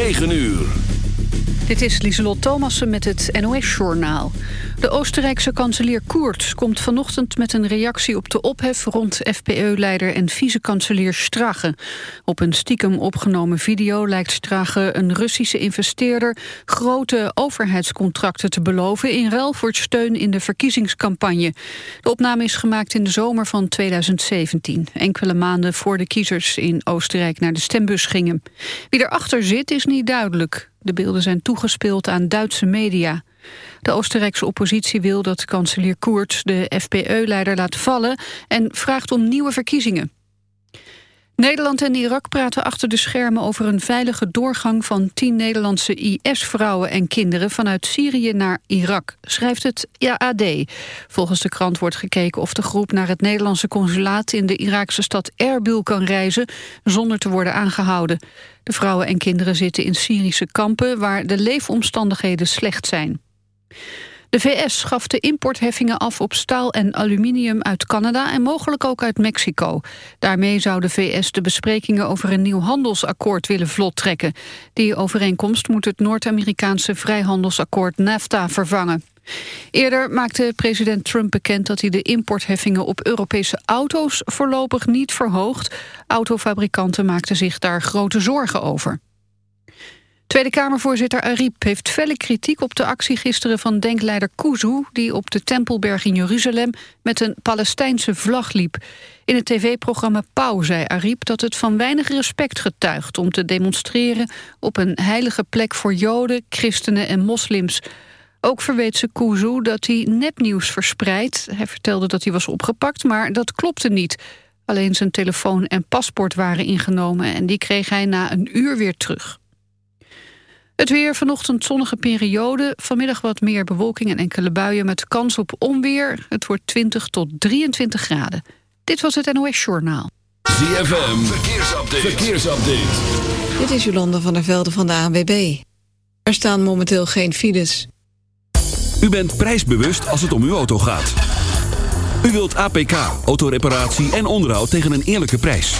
9 uur. Dit is Lieselot Thomassen met het NOS-journaal. De Oostenrijkse kanselier Koerts komt vanochtend met een reactie op de ophef rond FPE-leider en vice-kanselier Strache. Op een stiekem opgenomen video lijkt Strache een Russische investeerder grote overheidscontracten te beloven in ruil voor steun in de verkiezingscampagne. De opname is gemaakt in de zomer van 2017, enkele maanden voor de kiezers in Oostenrijk naar de stembus gingen. Wie erachter zit is niet duidelijk. De beelden zijn toegespeeld aan Duitse media. De Oostenrijkse oppositie wil dat kanselier Koerts de FPE-leider laat vallen... en vraagt om nieuwe verkiezingen. Nederland en Irak praten achter de schermen over een veilige doorgang van tien Nederlandse IS-vrouwen en kinderen vanuit Syrië naar Irak, schrijft het AD. Volgens de krant wordt gekeken of de groep naar het Nederlandse consulaat in de Iraakse stad Erbil kan reizen zonder te worden aangehouden. De vrouwen en kinderen zitten in Syrische kampen waar de leefomstandigheden slecht zijn. De VS schaft de importheffingen af op staal en aluminium uit Canada en mogelijk ook uit Mexico. Daarmee zou de VS de besprekingen over een nieuw handelsakkoord willen vlot trekken. Die overeenkomst moet het Noord-Amerikaanse vrijhandelsakkoord NAFTA vervangen. Eerder maakte president Trump bekend dat hij de importheffingen op Europese auto's voorlopig niet verhoogt. Autofabrikanten maakten zich daar grote zorgen over. Tweede Kamervoorzitter Ariep heeft felle kritiek op de actie gisteren van denkleider Kuzu... die op de Tempelberg in Jeruzalem met een Palestijnse vlag liep. In het tv-programma Pauw zei Ariep dat het van weinig respect getuigt... om te demonstreren op een heilige plek voor joden, christenen en moslims. Ook verweet ze Kuzu dat hij nepnieuws verspreidt. Hij vertelde dat hij was opgepakt, maar dat klopte niet... Alleen zijn telefoon en paspoort waren ingenomen en die kreeg hij na een uur weer terug. Het weer vanochtend zonnige periode. Vanmiddag wat meer bewolking en enkele buien met kans op onweer. Het wordt 20 tot 23 graden. Dit was het NOS Journaal. ZFM, verkeersupdate. verkeersupdate. Dit is Jolanda van der Velde van de ANWB. Er staan momenteel geen files. U bent prijsbewust als het om uw auto gaat. U wilt APK, autoreparatie en onderhoud tegen een eerlijke prijs.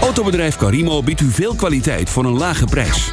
Autobedrijf Carimo biedt u veel kwaliteit voor een lage prijs.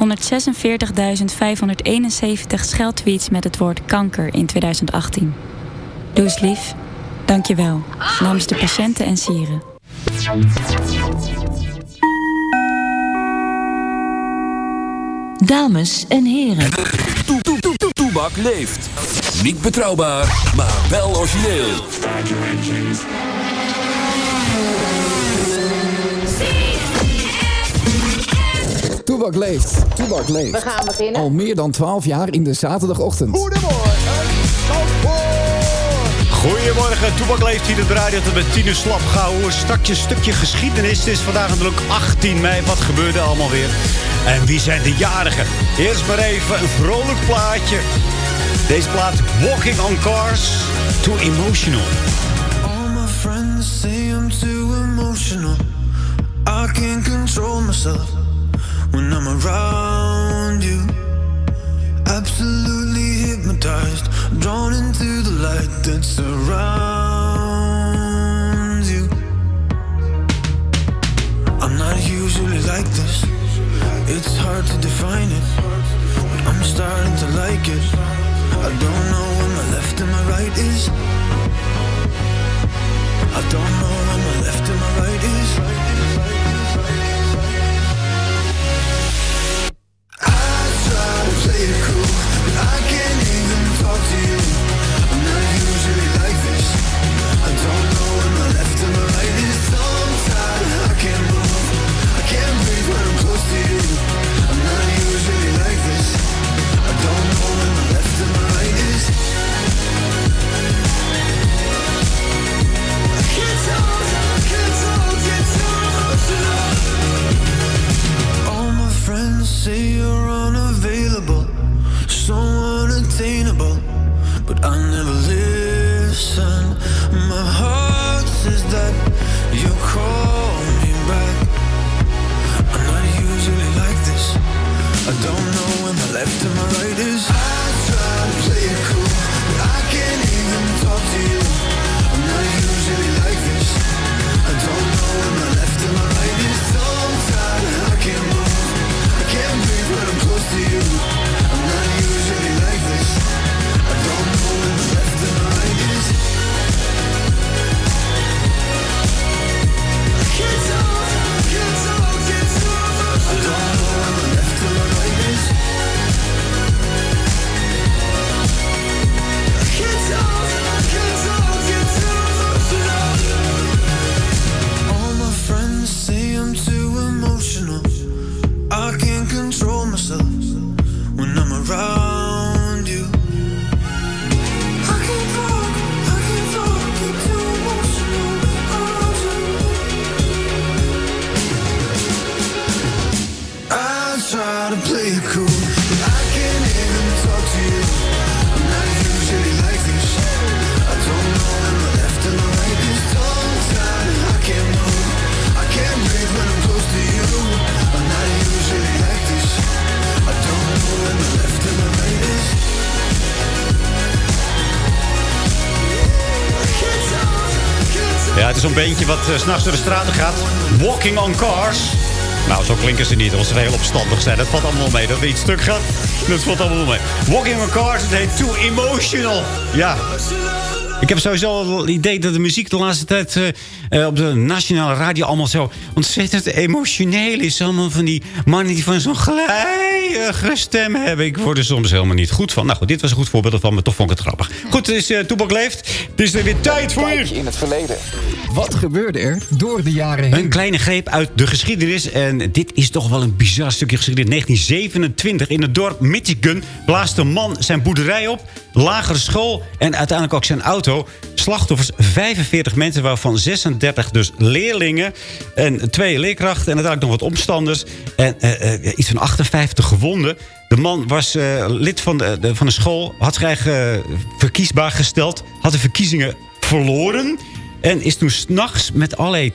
146.571 scheldtweets met het woord kanker in 2018. Doe eens lief. Dank je wel. Namens de patiënten en sieren. Dames en heren. Toe- toe- toe- toe- Toebak leeft. Niet betrouwbaar, maar wel origineel. Toebak leeft. Toebak leeft. We gaan beginnen. Al meer dan 12 jaar in de zaterdagochtend. Goedemorgen, Toebak leeft hier op de radio tot met 10 uur slap gehouden. Stakje, stukje geschiedenis. Het is vandaag natuurlijk 18 mei. Wat gebeurde allemaal weer? En wie zijn de jarigen? Eerst maar even een vrolijk plaatje Deze plaat Walking on Cars. Too emotional. All my friends say I'm too emotional. I can't control myself when I'm around you. Absolutely hypnotized, drawn into the light that surrounds you. I'm not usually like this. It's hard to define it, but I'm starting to like it. I don't know where my left and my right is. I don't know where my left and my right is. Is zo'n beentje wat s s'nachts door de straten gaat. Walking on cars. Nou, zo klinken ze niet als ze heel opstandig zijn. Dat valt allemaal mee. Dat er iets stuk gaat, dat valt allemaal mee. Walking on cars, het heet Too Emotional. Ja. Ik heb sowieso al het idee dat de muziek de laatste tijd eh, eh, op de nationale radio allemaal zo ontzettend emotioneel is. Allemaal van die mannen die van zo'n glijige stem hebben. Ik word er soms helemaal niet goed van. Nou goed, dit was een goed voorbeeld ervan, maar toch vond ik het grappig. Goed, het is uh, Toebak Leeft. Het is er weer tijd voor. in het verleden. Wat gebeurde er door de jaren heen? Een kleine greep uit de geschiedenis. En dit is toch wel een bizar stukje geschiedenis. 1927 in het dorp Michigan blaast een man zijn boerderij op. Lagere school en uiteindelijk ook zijn auto. Slachtoffers 45 mensen, waarvan 36 dus leerlingen. En twee leerkrachten en uiteindelijk nog wat omstanders. En uh, uh, iets van 58 gewonden. De man was uh, lid van de, van de school. Had zich eigen verkiesbaar gesteld. Had de verkiezingen verloren. En is toen s'nachts met allerlei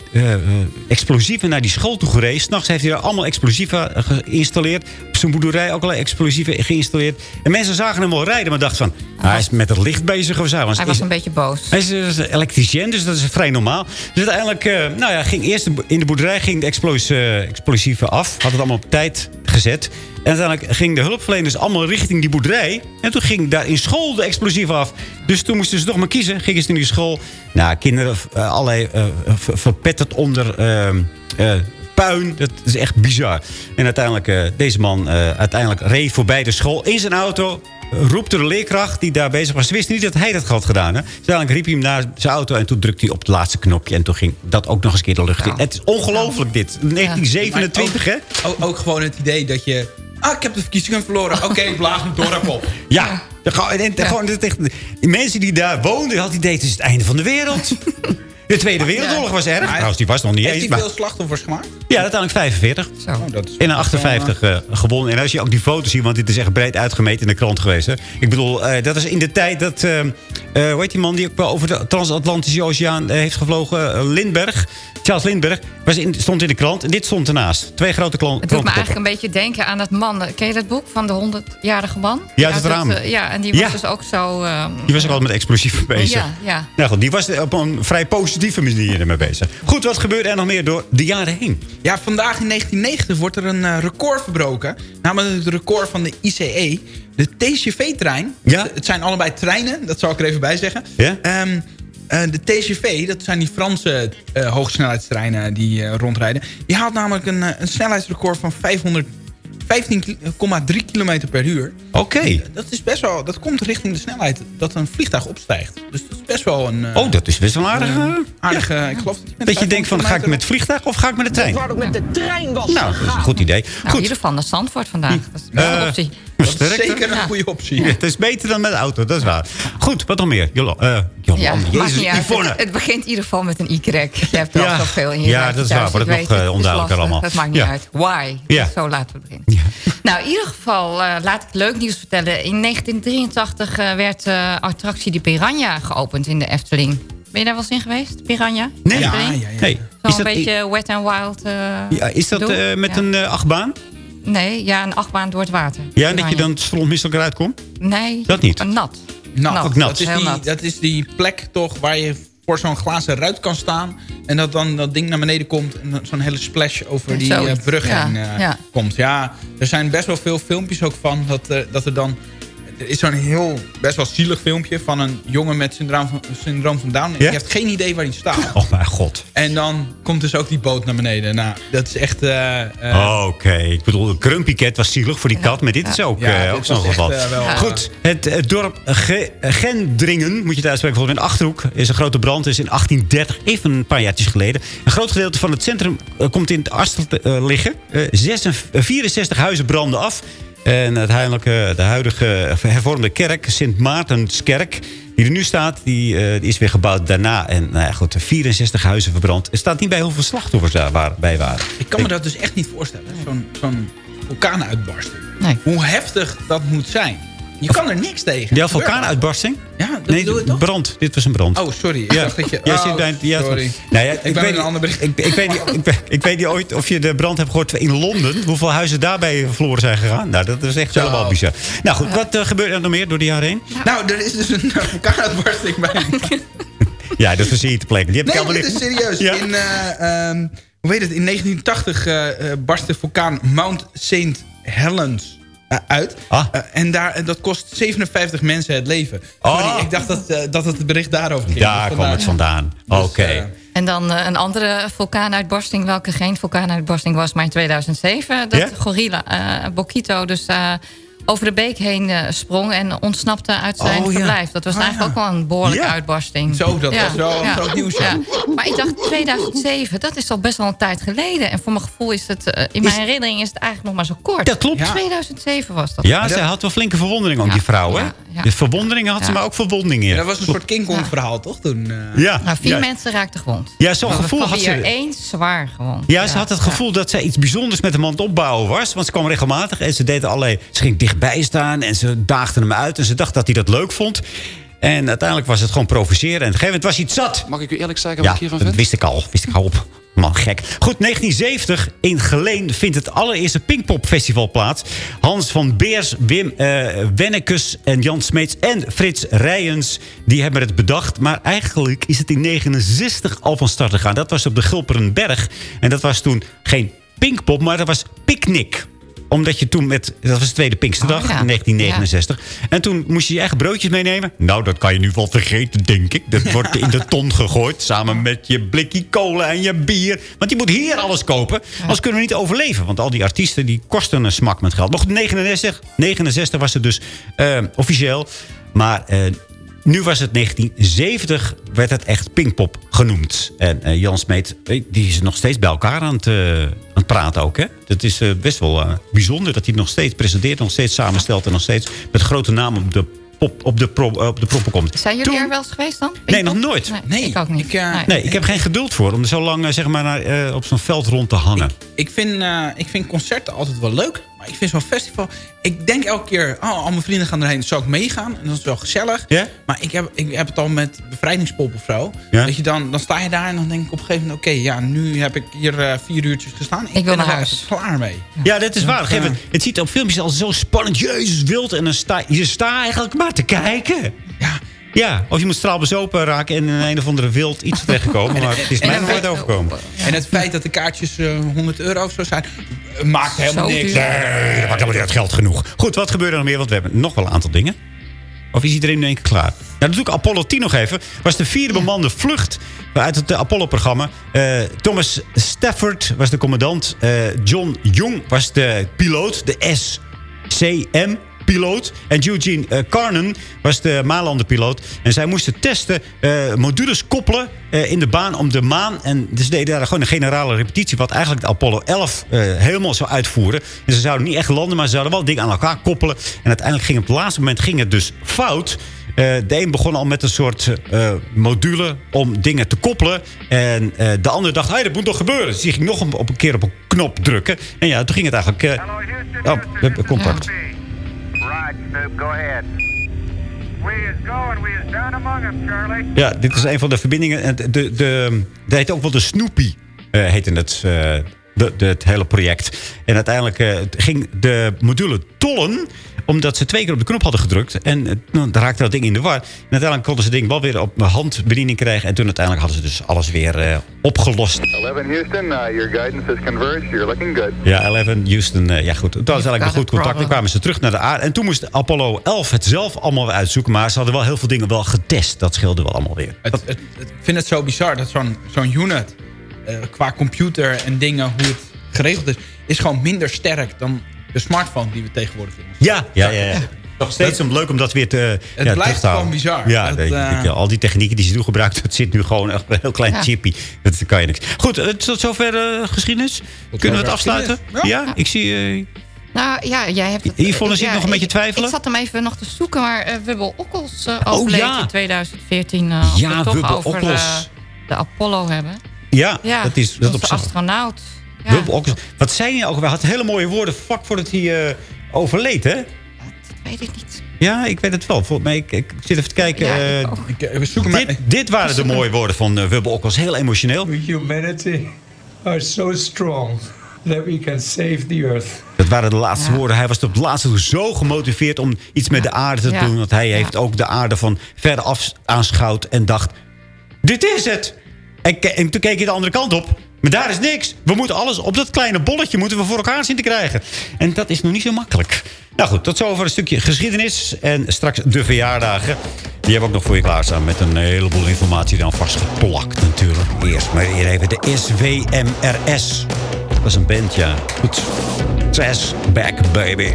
explosieven naar die school toe gereden. S'nachts heeft hij daar allemaal explosieven geïnstalleerd. Zijn boerderij ook allerlei explosieven geïnstalleerd. En mensen zagen hem wel rijden, maar dachten van... Hij, hij is met het licht bezig of zo. Hij was een beetje boos. Hij is, is elektricien, dus dat is vrij normaal. Dus uiteindelijk, uh, nou ja, ging eerst in de boerderij ging de explos, explosieven af. Had het allemaal op tijd gezet. En uiteindelijk gingen de hulpverleners allemaal richting die boerderij. En toen ging daar in school de explosief af. Dus toen moesten ze toch maar kiezen. Gingen ze in die school. Nou, kinderen uh, allerlei uh, onder uh, puin. Dat is echt bizar. En uiteindelijk, deze man uiteindelijk reed voorbij de school in zijn auto roepte de leerkracht die daar bezig was. Ze wist niet dat hij dat had gedaan. Hè? Dus uiteindelijk riep hij hem naar zijn auto en toen drukte hij op het laatste knopje. En toen ging dat ook nog eens een keer de lucht in. Ja. Het is ongelooflijk dit. 1927, ja. hè? Ook, ook, gewoon het idee dat je... Ah, ik heb de verkiezingen verloren. Oké, okay, ik blaas mijn dorp op. Ja. ja. Gewoon, en, mensen die daar woonden hadden het idee... het is het einde van de wereld. De Tweede Wereldoorlog was erg. Trouwens, die was nog niet Heeft eens. hij Maar, veel slachtoffers gemaakt? ja, uiteindelijk 45. Oh, dat is In een 58 eh, gewonnen. En als je ook die foto's ziet, want dit is echt breed uitgemeten in de krant geweest. Hè. Ik bedoel, eh, dat is in de tijd dat... eh, eh, hoe heet die man die ook wel over de transatlantische oceaan eh, heeft gevlogen? Eh, Lindbergh. Charles Lindbergh. Was in, stond in de krant. En dit stond ernaast. Twee grote klan- Het doet me eigenlijk een beetje denken aan dat man. Ken je dat boek van de 100-jarige man? Ja, uit het dat, raam. eh, ja, en die was Ja. dus ook zo... ehm, Die was ook altijd met explosieven bezig. Ja, ja. Nou goed, die was op een vrij positieve manier ermee bezig. Goed, wat gebeurde er nog meer door de jaren heen? Ja, vandaag in 1990 wordt er een eh, record verbroken. Namelijk het record van de ICE. De TGV-trein. Ja? Het zijn allebei treinen, dat zal ik er even bij zeggen. Ja? Ehm, eh, de TGV, dat zijn die Franse eh, hoogsnelheidstreinen die eh, rondrijden. Die haalt namelijk een, eh, een snelheidsrecord van 515,3 km per uur. Oké. Dat is best wel, dat komt richting de snelheid dat een vliegtuig opstijgt. Dus dat is best wel een... eh, Oh, dat is best wel aardig. een, eh, aardige, ik geloof dat, met Dat je denkt van, ga ik 500 met het vliegtuig of ga ik met de trein? waar ik met de trein was Nou, dat is een goed idee. Nou, in Goed. ieder geval naar Zandvoort vandaag. Dat is een Eh, optie. Dat is zeker een Ja. goede optie. Ja, het is beter dan met de auto, dat is waar. Goed, wat nog meer? Jolo, eh, Jolande, Ja, maakt Jezus, niet uit. Yvonne. Het, het begint in ieder geval met een Y. Je hebt er Ja. al zoveel in je Ja, dat is waar. Wordt ik het nog, eh, onduidelijker allemaal. Dat maakt niet Ja. uit. Why? Ja. Dus zo laten we beginnen. Nou, in ieder geval eh, laat ik leuk nieuws vertellen. In 1983 eh, werd de attractie de Piranha geopend in de Efteling. Ben je daar wel eens in geweest, Piranha? Nee. Ja, ja, ja. Hey, Zo'n is dat, beetje wet and wild eh, ja, is dat eh, met Ja. een achtbaan? Nee, ja, een achtbaan door het water. Ja, en dat je dan strontmisselijk eruit komt? Nee. Dat niet? Een nat. Nat. Ook nat. Dat, is die, nat. dat is die plek toch waar je voor zo'n glazen ruit kan staan. En dat dan dat ding naar beneden komt. En zo'n hele splash over die eh, brug Ja, heen eh, ja. komt. Ja, er zijn best wel veel filmpjes ook van. Dat, eh, dat er dan... Er is zo'n heel, best wel zielig filmpje van een jongen met syndroom van, syndroom van Down. En? Die heeft geen idee waar hij staat. Oh mijn god. En dan komt dus ook die boot naar beneden. Nou, dat is echt... eh, eh, Oh, Oké, ik bedoel, Grumpy Cat was zielig voor die kat, maar dit is ook, Ja, eh, ook zo'n geval. Goed, het, het dorp Ge- Gendringen, moet je het uitspreken, volgens mij in Achterhoek, is een grote brand. is in 1830, even een paar jaartjes geleden. Een groot gedeelte van het centrum komt in het eh, liggen. Eh, 66 eh, 64 huizen branden af. En het huidige, de huidige hervormde kerk, Sint Maartenskerk, die er nu staat, die, eh, die is weer gebouwd daarna. En nou ja, goed, 64 huizen verbrand. Er staat niet bij hoeveel slachtoffers daar waar- bij waren. Ik kan me dat dus echt niet voorstellen. Zo'n zo'n vulkaanuitbarsting. Nee. Hoe heftig dat moet zijn. Je kan er niks tegen. Ja, vulkaanuitbarsting? Ja, dat Nee, toch? brand. Dit was een brand. Oh, sorry. Ik Ja. dacht dat je... Ja, oh, zit bij- ja, sorry. Nou ja, ik, ik ben weet een ander bericht. Ik, ik, weet niet, ik, weet, ik weet niet ooit of je de brand hebt gehoord in Londen. Hoeveel huizen daarbij verloren zijn gegaan. Nou, dat is echt Zo. helemaal bizar. Nou goed, wat uh, gebeurt er nog meer door de jaren heen? Nou, er is dus een uh, vulkaanuitbarsting bij. Ja, dat verzin je te plekken. Die heb ik nee, helemaal dit is serieus. Ja. In, uh, um, hoe weet het, in 1980 uh, barst de vulkaan Mount St. Helens uit. Ah. Uh, en daar, dat kost 57 mensen het leven. Sorry, Oh. ik dacht dat, uh, dat het bericht daarover ging. Daar kwam het vandaan. Oké. Okay. Dus, En dan uh, een andere vulkaanuitbarsting, welke geen vulkaanuitbarsting was, maar in 2007. Dat Ja? gorilla uh, Bokito dus uh, over de beek heen uh, sprong en ontsnapte uit zijn Oh, ja. verblijf. Dat was Ah, eigenlijk ja. ook wel een behoorlijke Ja. uitbarsting. Zo, dat was wel groot nieuws, ja. Maar ik dacht 2007, dat is al best wel een tijd geleden. En voor mijn gevoel is het, uh, in mijn herinnering is het eigenlijk nog maar zo kort. Dat klopt. Ja. 2007 was dat. Ja, zij had wel flinke verwondering ook, Ja, die vrouw. Hè? ja, ja. De verwonderingen had ze, maar ook verwondingen. Dat was een soort King Kong verhaal, toch? Toen, uh... Ja. Nou, vier ja. mensen raakten gewond. Ja, zo'n Van- gevoel had ze. er één zwaar gewond. Ja, ze had het gevoel dat zij iets bijzonders met hem aan het opbouwen was. Want ze kwam regelmatig en ze deed allerlei... Ze ging dichtbij staan en ze daagde hem uit. En ze dacht dat hij dat leuk vond. En uiteindelijk was het gewoon provoceren. En op een gegeven moment was hij het zat. Mag ik u eerlijk zeggen Ja, wat ik hiervan dat vind? wist ik al. Wist ik al op. Man, gek. Goed, 1970 in Geleen vindt het allereerste Pinkpop-festival plaats. Hans van Beers, Wim eh Wennekes en Jan Smeets en Frits Rijens... die hebben het bedacht. Maar eigenlijk is het in 69 al van start gegaan. Dat was op de Gulperenberg. En dat was toen geen Pinkpop, maar dat was Picnic omdat je toen met... Dat was de tweede Pinksterdag Oh, ja. in 1969. En toen moest je je eigen broodjes meenemen. Nou, dat kan je nu wel vergeten, denk ik. Dat wordt in de ton gegooid. Samen met je blikje cola en je bier. Want je moet hier alles kopen. Anders kunnen we niet overleven. Want al die artiesten die kosten een smak met geld. Goed, 69, 69 was het dus eh, officieel. Maar... eh, nu was het 1970, werd het echt Pinkpop genoemd. En eh, Jan Smeet, eh, die is nog steeds bij elkaar aan het, eh, aan het praten ook. Hè? Dat is eh, best wel eh, bijzonder dat hij het nog steeds presenteert, nog steeds samenstelt... en nog steeds met grote namen op de pop, op, de pro, op de proppen komt. Zijn jullie er wel eens geweest dan? Nee, nog nooit. Nee, ik ook niet. Ik, eh, Nee. Nee, ik heb geen geduld voor om zo lang zeg maar, naar, eh, op zo'n veld rond te hangen. Ik vind, eh, ik vind concerten altijd wel leuk. Maar ik vind zo'n festival... Ik denk elke keer, oh, al mijn vrienden gaan erheen. Zou ik meegaan? En dat is wel gezellig. Maar ik heb, ik heb het al met bevrijdingspop of zo. Dat je dan, dan sta je daar en dan denk ik op een gegeven moment... Oké, ja, nu heb ik hier eh, vier uurtjes gestaan. Ik, wil ben naar er huis. klaar mee. Ja, dat is waar. Het ziet op filmpjes al zo spannend, jezus, wild. En dan sta je sta eigenlijk maar te kijken. Ja. Of je moet straalbezopen raken en in een of andere wild iets terechtkomen. Maar het is mij nog nooit overkomen. En het feit dat de kaartjes eh, 100 euro of zo zijn... eh, maakt helemaal Zo niks. Nee, dat maakt helemaal niet geld genoeg. Goed, wat gebeurde er nog meer? Want we hebben nog wel een aantal dingen. Of is iedereen nu één keer klaar? Nou, dat doe ik Apollo 10 nog even. was de vierde bemande vlucht uit het eh, Apollo-programma. Eh, Thomas Stafford was de commandant. Eh, John Young was de piloot, de SCM piloot. En Eugene eh, Carnan was de maanlanderpiloot. En zij moesten testen, eh, modules koppelen eh, in de baan om de maan. En dus deden daar gewoon een generale repetitie... wat eigenlijk de Apollo 11 eh, helemaal zou uitvoeren. En ze zouden niet echt landen, maar ze zouden wel dingen aan elkaar koppelen. En uiteindelijk ging het op het laatste moment ging het dus fout... De een begon al met een soort eh, module om dingen te koppelen. En de ander dacht, hey, dat moet nog gebeuren. Dus die ging nog een, op een keer op een knop drukken. En ja, toen ging het eigenlijk... eh, oh, we hebben contact. Ja, dit is een van de verbindingen. En De, de, de, dat heet ook wel de Snoopy, eh heette het, eh, de, de, het hele project. En uiteindelijk eh, ging de module tollen omdat ze twee keer op de knop hadden gedrukt. En eh, nou, dan raakte dat ding in de war. En uiteindelijk konden ze het ding wel weer op handbediening krijgen. En toen uiteindelijk hadden ze dus alles weer eh, opgelost. 11 Houston, uh, your guidance is converged. You're looking good. Ja, 11, Houston. ja, goed. Dat was eigenlijk een goed contact. Dan kwamen ze terug naar de aarde. En toen moest Apollo 11 het zelf allemaal weer uitzoeken. Maar ze hadden wel heel veel dingen wel getest. Dat scheelde wel allemaal weer. Het, het, het- ik vind het zo bizar dat zo'n zo'n unit... eh, qua computer en dingen, hoe het geregeld is... is gewoon minder sterk dan de smartphone die we tegenwoordig hebben. Ja, ja, ja. ja. Nog steeds leuk om dat weer te Het ja, blijft te houden. gewoon bizar. Ja, Dat, je, eh, al die technieken die ze toen gebruikt, dat zit nu gewoon echt op een heel klein Ja. chipje. Dat kan je niks. Goed, eh, tot zover eh, geschiedenis. Kunnen we het afsluiten? Ja, Ja. ik zie... eh, Nou ja, jij hebt het... Yvonne zit nog een ik- beetje twijfelen? Ik zat hem even nog te zoeken, maar Wubbel Okkels uh, overleed ja. in 2014. eh, als Ja, we het toch Wubbel over Okkels. de Apollo hebben. ja, Ja, dat is dat op astronaut. Ja, Okkels. Wat zei je ook? We hadden hele mooie woorden vlak voordat hij eh, overleed, hè? dat weet ik niet. Ja, ik weet het wel. Volgens mij, ik, ik zit even te kijken. Ja, eh, ik ook. Ik, eh, we zoeken maar... dit, dit waren de mooie woorden van uh, Wubbel Okkels. Heel emotioneel. We humanity are so strong that we can save the earth. Dat waren de laatste Ja. woorden. Hij was op het laatste toe zo gemotiveerd om iets met de aarde te Ja. doen. Want hij Ja. heeft ook de aarde van ver af aanschouwd en dacht... Dit is het! En, en toen keek hij de andere kant op. Maar daar is niks. We moeten alles op dat kleine bolletje moeten we voor elkaar zien te krijgen. En dat is nog niet zo makkelijk. Nou goed, tot zover een stukje geschiedenis. En straks de verjaardagen. Die hebben we ook nog voor je klaarstaan. Met een heleboel informatie dan vastgeplakt natuurlijk. Eerst maar hier even de SWMRS. Dat is een band, ja. Goed. Trash back, baby.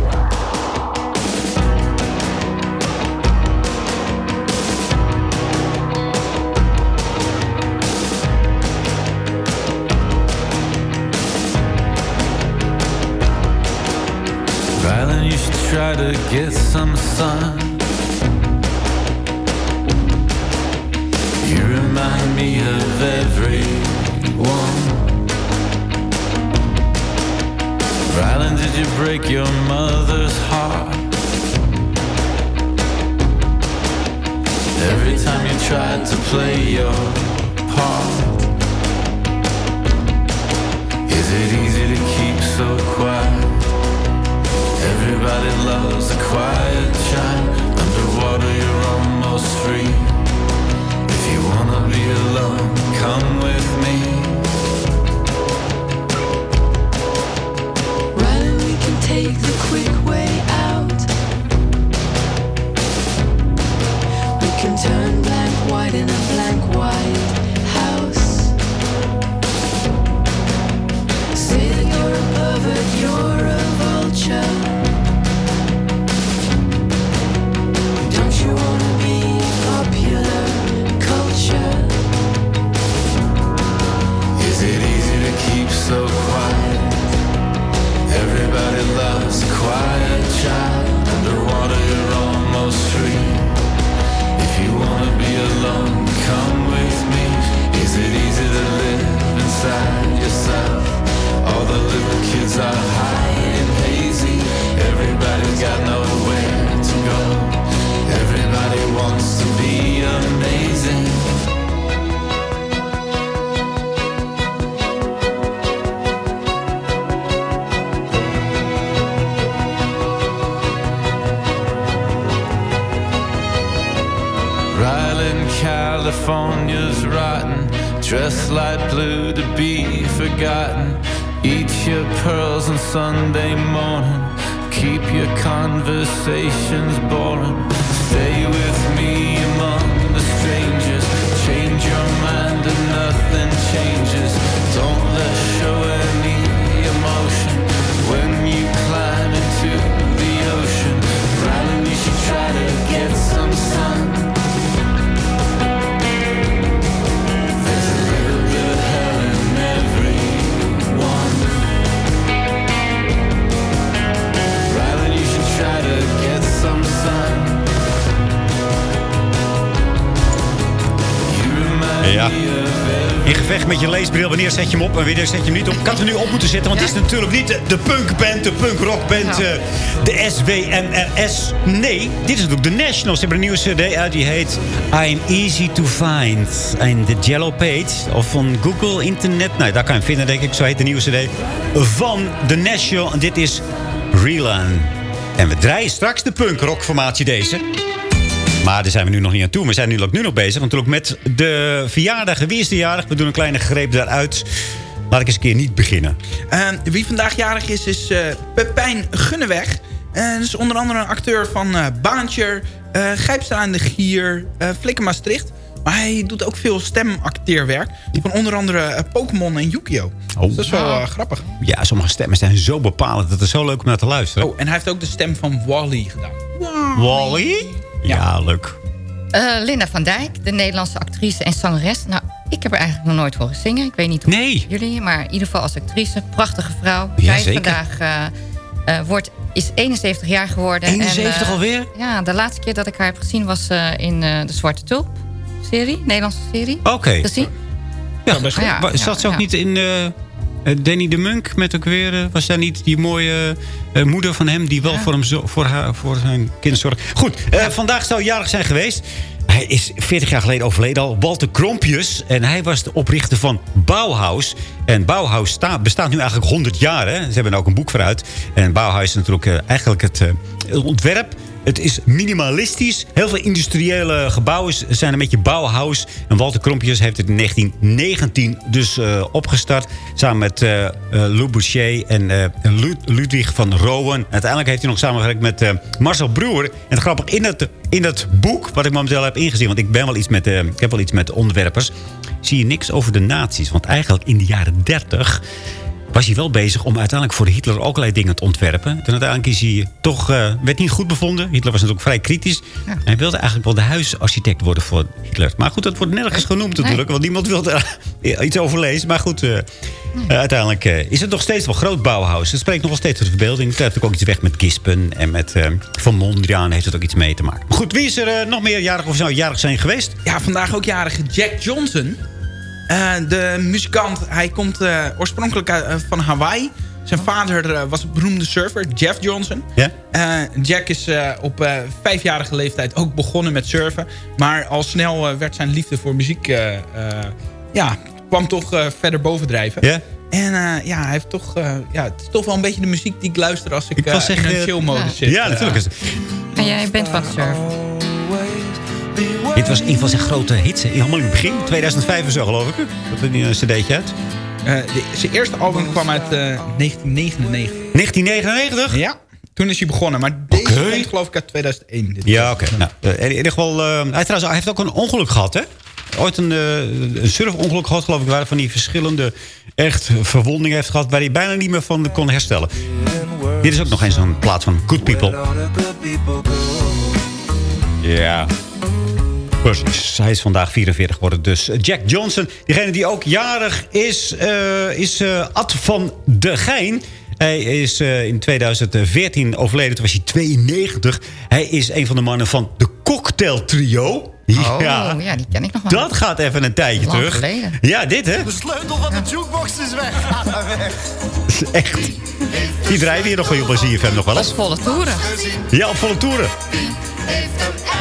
Try to get some sun. You remind me of everyone. Rylan, did you break your mother's heart? Every time you tried to play your part. Is it easy to keep so quiet? Everybody loves a quiet child. Underwater, you're almost free. If you wanna be alone, come with me. Run, we can take the quick way out. We can turn blank white in a blank white house. Say that you're a pervert, so quiet. Everybody loves a quiet child. Underwater, you're almost free. If you wanna be alone, come with me. Is it easy to live inside yourself? All the little kids are high and hazy. Everybody's got no California's rotten, Dress light blue to be forgotten. Eat your pearls on Sunday morning. Keep your conversations boring. Stay with me among the strangers. Change your mind and nothing changes. Wanneer zet je hem op en wanneer zet je hem niet op? Ik had hem nu op moeten zetten, want het is natuurlijk niet de, de punkband, de punkrockband, Nou. de SWMRS. Nee, dit is natuurlijk de Nationals. Ze hebben een nieuwe cd uit, die heet I'm Easy to Find. En de Jello Page, of van Google Internet. Nou, daar kan je hem vinden, denk ik. Zo heet de nieuwe cd van de National. En dit is Relan. En we draaien straks de punkrockformatie deze. Maar daar zijn we nu nog niet aan toe. We zijn nu ook nu nog bezig. Natuurlijk met de verjaardag. Wie is de jarig? We doen een kleine greep daaruit. Laat ik eens een keer niet beginnen. Eh, wie vandaag jarig is, is eh, Pepijn Gunneweg. En dat is onder andere een acteur van eh Baantje, eh Gijpstra aan de Gier, eh Flikker Maastricht. Maar hij doet ook veel stemacteerwerk. Van onder andere Pokémon en Yu-Gi-Oh! Dus dat is wel grappig. Ja, sommige stemmen zijn zo bepalend. Dat is zo leuk om naar te luisteren. Oh, en hij heeft ook de stem van Wally gedaan. Wally? Ja, leuk. Eh, Linda van Dijk, de Nederlandse actrice en zangeres. Nou, ik heb haar eigenlijk nog nooit horen zingen. Ik weet niet hoe nee. jullie, maar in ieder geval als actrice. Prachtige vrouw. Ja, Zij vandaag eh, eh, wordt, is 71 jaar geworden. 71 en, eh, alweer? Ja, de laatste keer dat ik haar heb gezien was in de Zwarte Tulp serie. Nederlandse serie. Oké. Gezien? Ja, best goed. Ja, Zat ze ook niet in... eh, Danny de Munk met ook weer... eh, was daar niet die mooie eh, moeder van hem... die wel voor, hem zo, voor, haar, voor zijn kind zorgt? Goed, vandaag zou jarig zijn geweest. Hij is 40 jaar geleden overleden al. Walter Krompjes. En hij was de oprichter van Bauhaus. En Bauhaus sta- bestaat nu eigenlijk 100 jaar. Hè? Ze hebben er ook een boek voor uit. En Bauhaus is natuurlijk eigenlijk het ontwerp... Het is minimalistisch. Heel veel industriële gebouwen zijn een beetje Bauhaus. En Walter Krompjes heeft het in 1919 dus eh, opgestart. Samen met eh eh, Lou Boucher en Lu- Ludwig van Rowen. Uiteindelijk heeft hij nog samengewerkt met Marcel Broer. En grappig, in dat, in boek wat ik momenteel heb ingezien... want ik, ben wel iets met, ik heb wel iets met onderwerpers... zie je niks over de nazi's. Want eigenlijk in de jaren 30 was hij wel bezig om uiteindelijk voor Hitler ook allerlei dingen te ontwerpen. Toen uiteindelijk is hij toch, eh, werd niet goed bevonden. Hitler was natuurlijk vrij kritisch. Hij wilde eigenlijk wel de huisarchitect worden voor Hitler. Maar goed, dat wordt nergens genoemd natuurlijk. Want niemand wilde er iets over lezen. Maar goed, eh, eh, uiteindelijk eh, is het nog steeds wel groot Bauhaus. Het spreekt nog wel steeds voor de verbeelding. Het heeft natuurlijk ook iets weg met Gispen. En met eh, Van Mondriaan heeft het ook iets mee te maken. Maar goed, wie is er nog meer jarig of zou jarig zijn geweest? Ja, vandaag ook jarige Jack Johnson. Eh, de muzikant, hij komt eh, oorspronkelijk uit, eh, van Hawaii. Zijn vader was een beroemde surfer, Jeff Johnson. Ja? Eh, Jack is eh, op eh, vijfjarige leeftijd ook begonnen met surfen. Maar al snel werd zijn liefde voor muziek... eh, eh, ja, kwam toch eh, verder bovendrijven. Ja? En eh, ja, hij heeft toch, eh, ja, het is toch wel een beetje de muziek die ik luister als ik, Ik eh, was zeggen, in een chill mode ja. zit. Ja, natuurlijk. is- En jij bent van het surfen. Dit was een van zijn grote hits. Helemaal in het begin. 2005 of zo, geloof ik. Dat er een cd'tje uit. Eh, de- zijn eerste album kwam uit eh, 1999. 1999? Ja, toen is hij begonnen. Maar deze komt geloof ik uit 2001. Dit Ja, oké. Nou, eh, in ieder geval, eh, hij, trouwens, hij heeft ook een ongeluk gehad, hè? Ooit een, eh, een surfongeluk gehad, geloof ik. Waar hij van die verschillende echt verwondingen heeft gehad... waar hij bijna niet meer van kon herstellen. Dit is ook nog eens zo'n plaat van Good People. Ja. Precies. Hij is vandaag 44 geworden. Dus Jack Johnson, diegene die ook jarig is, eh, is eh, Ad van de Gein. Hij is eh, in 2014 overleden. Toen was hij 92. Hij is een van de mannen van de Cocktail Trio. Oh, ja, die ken ik nog wel. Dat gaat even een tijdje Lang terug. geleden. Ja, dit hè. De sleutel van de jukebox is weg. Ga weg. Echt. Die drijven hier nog wel op ZFM nog wel Dat eens. is volle toeren. Ja, op volle toeren.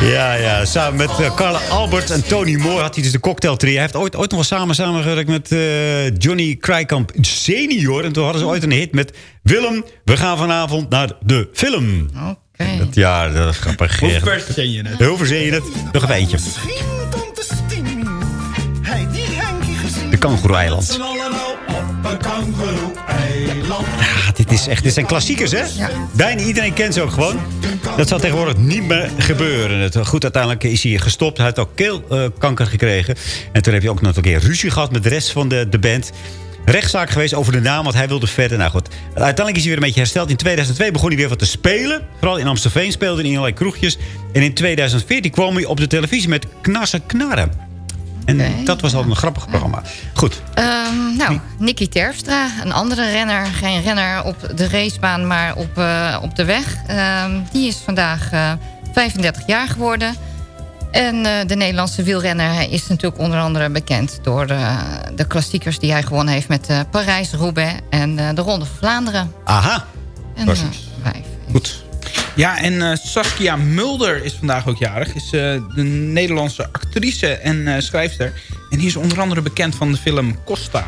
Ja, ja. Samen met uh, Albert en Tony Moore had hij dus de cocktail tree. Hij heeft ooit, ooit nog wel samen samengewerkt met uh, Johnny Krijkamp senior. En toen hadden ze ooit een hit met Willem, we gaan vanavond naar de film. Oké. Dat, ja, dat is grappig. Hoe verzin je het? Hoe verzin je het? Nog een eentje. De Kangeroe-eiland dit, is echt, dit zijn klassiekers, hè? Bijna iedereen kent ze ook gewoon. Dat zal tegenwoordig niet meer gebeuren. Het, goed, uiteindelijk is hij gestopt. Hij had ook keelkanker gekregen. En toen heb je ook nog een keer ruzie gehad met de rest van de, de band rechtszaak geweest over de naam, want hij wilde verder. Nou goed, uiteindelijk is hij weer een beetje hersteld. In 2002 begon hij weer wat te spelen. Vooral in Amstelveen speelde hij in allerlei kroegjes. En in 2014 kwam hij op de televisie met Knarsen Knarren. En dat was al een grappig programma. Goed. Ehm, nou, Nicky Terpstra, een andere renner. Geen renner op de racebaan, maar op, eh, op de weg. Ehm, die is vandaag eh, 35 jaar geworden. En eh, de Nederlandse wielrenner is natuurlijk onder andere bekend... door eh, de klassiekers die hij gewonnen heeft met uh, Parijs-Roubaix... en eh, de Ronde van Vlaanderen. Aha. En, Precies. eh. Goed. Ja, en eh, Saskia Mulder is vandaag ook jarig. Is eh, de Nederlandse actrice en eh, schrijfster. En die is onder andere bekend van de film Costa.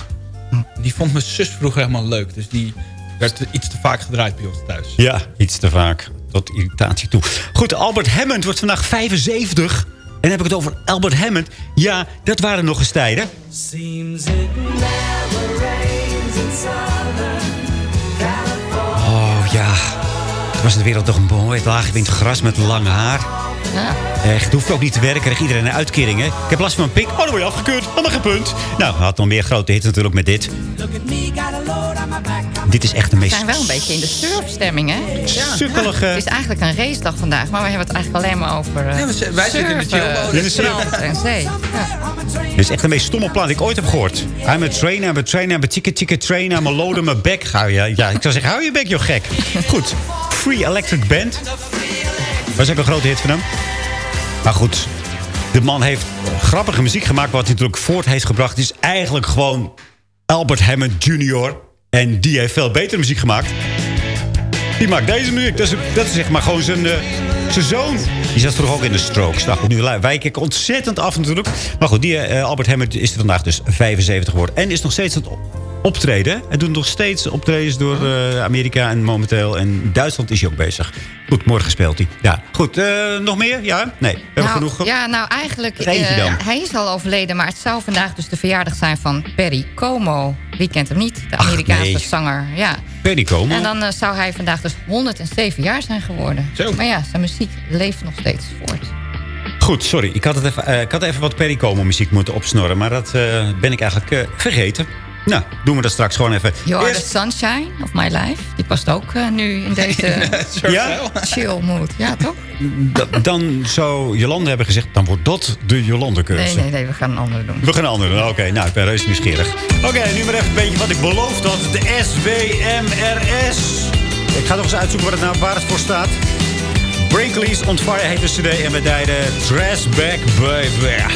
Die vond mijn zus vroeger helemaal leuk. Dus die werd iets te vaak gedraaid bij ons thuis. Ja, iets te vaak. Tot irritatie toe. Goed, Albert Hammond wordt vandaag 75. En dan heb ik het over Albert Hammond. Ja, dat waren nog eens tijden. Seems it never rains in Southern California. Oh ja. Was de wereld toch een mooi laag wint gras met lang haar. Ja. Echt, hoeft ook niet te werken. Kreeg iedereen een uitkering, hè? Ik heb last van mijn pik. Oh, dan word je afgekeurd. Allemaal geen punt. Nou, had nog meer grote hits natuurlijk met dit. Look at me, got a load on my back. Dit is echt de We meest... zijn wel een beetje in de surfstemming, hè? Sukkelige- Het is eigenlijk een racedag vandaag, maar we hebben het eigenlijk alleen maar over uh, Ja, we wij zitten in de chillboot. In de strand en zee. Ja. Dit is echt de meest stomme plaat die ik ooit heb gehoord. I'm a trainer, I'm a trainer, I'm a chicken chicken trainer, I'm a load on my back. Hou je, ja, ik zou zeggen, hou je bek, joh, gek. Goed, Free Electric Band. Was ook een grote hit van hem. Maar goed, de man heeft grappige muziek gemaakt... wat hij natuurlijk voort heeft gebracht. Het is eigenlijk gewoon Albert Hammond Jr. En die heeft veel betere muziek gemaakt. Die maakt deze muziek. Dat is, dat is zeg maar gewoon zijn, eh, zijn zoon. Die zat vroeger ook in de Strokes. Nou, nu wijk ik ontzettend af natuurlijk. Maar goed, die eh, Albert Hammond is er vandaag dus 75 geworden. En is nog steeds aan het optreden. Hij doet nog steeds optredens door eh, Amerika en momenteel. En Duitsland is hij ook bezig. Goed, morgen speelt hij. Ja, goed. eh, nog meer? Ja? Nee, we hebben Nou, genoeg. ja, nou eigenlijk, eh, hij is al overleden, maar het zou vandaag dus de verjaardag zijn van Perry Como. Wie kent hem niet? De Amerikaanse nee. zanger. Ja. Perry Como. En dan eh, zou hij vandaag dus 107 jaar zijn geworden. Zo. Maar ja, zijn muziek leeft nog steeds voort. Goed, sorry. Ik had, het even, ik had even wat Perry Como muziek moeten opsnorren. Maar dat ben ik eigenlijk vergeten. Nou, doen we dat straks gewoon even. You are Eerst- the sunshine of my life. Die past ook eh, nu in deze Ja? chill mood. Ja, toch? Da- dan zou Jolande hebben gezegd, dan wordt dat de Jolande-keuze. Nee, nee, nee, we gaan een andere doen. We gaan een andere doen. Oké, nou, ik ben reuze nieuwsgierig. Oké, nu maar even een beetje wat ik beloofd had. De SWMRS. Ik ga nog eens uitzoeken wat het nou, waar het voor staat. Brinkley's on Fire heet de cd. En we dijden Trash Back Baby.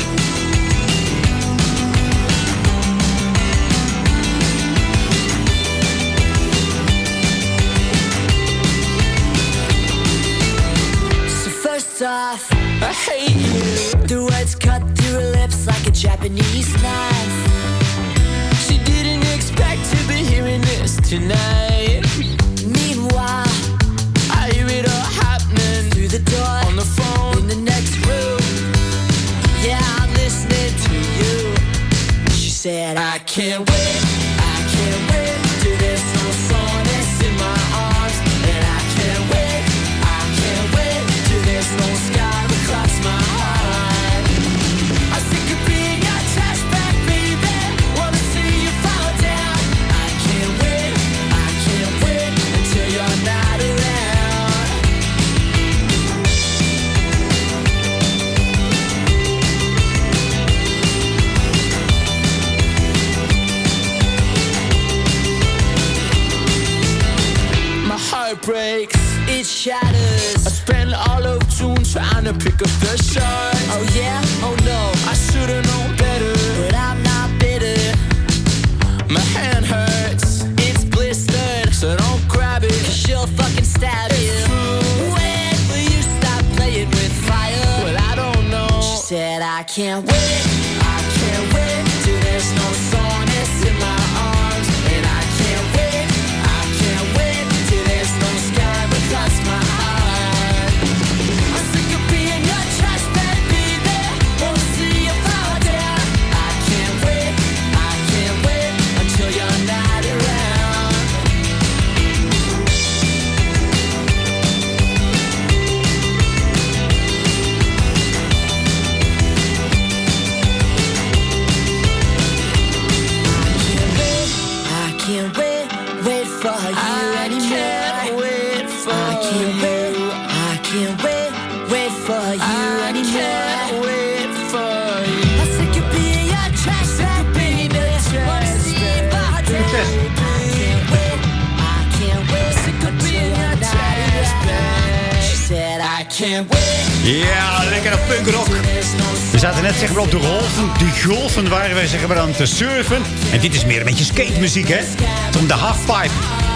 I hate you. The words cut through her lips like a Japanese knife. She didn't expect to be hearing this tonight. Meanwhile, I hear it all happening through the door on the phone in the next room. Yeah, I'm listening to you. She said, I can't wait, pick up the shards. Oh yeah, oh no, I should've known better, but I'm not bitter. My hand hurts, it's blistered, so don't grab it. Cause she'll fucking stab you. When will you stop playing with fire? Well, I don't know. She said, I can't wait, We zaten net zeg maar op de golven. Die golven waren wij zeg maar aan het surfen. En dit is meer een beetje skate muziek, hè? Om de halfpipe.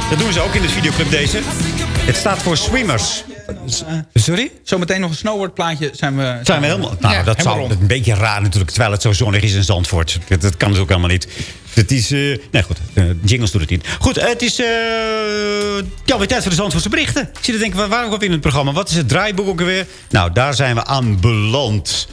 Dat doen ze ook in de videoclip deze. Het staat voor swimmers. Sorry? Zometeen nog een snowboardplaatje zijn we... Zijn we helemaal... Nou, dat zou een beetje raar natuurlijk, terwijl het zo zonnig is in Zandvoort. Dat, dat kan dus ook helemaal niet. Het is... eh, nee, goed. eh, jingles doet het niet. Goed, eh, het is... eh ja, weer tijd voor de Zandvoortse berichten. Ik zit te denken, waar waren we in het programma? Wat is het draaiboek ook alweer? Nou, daar zijn we aan beland.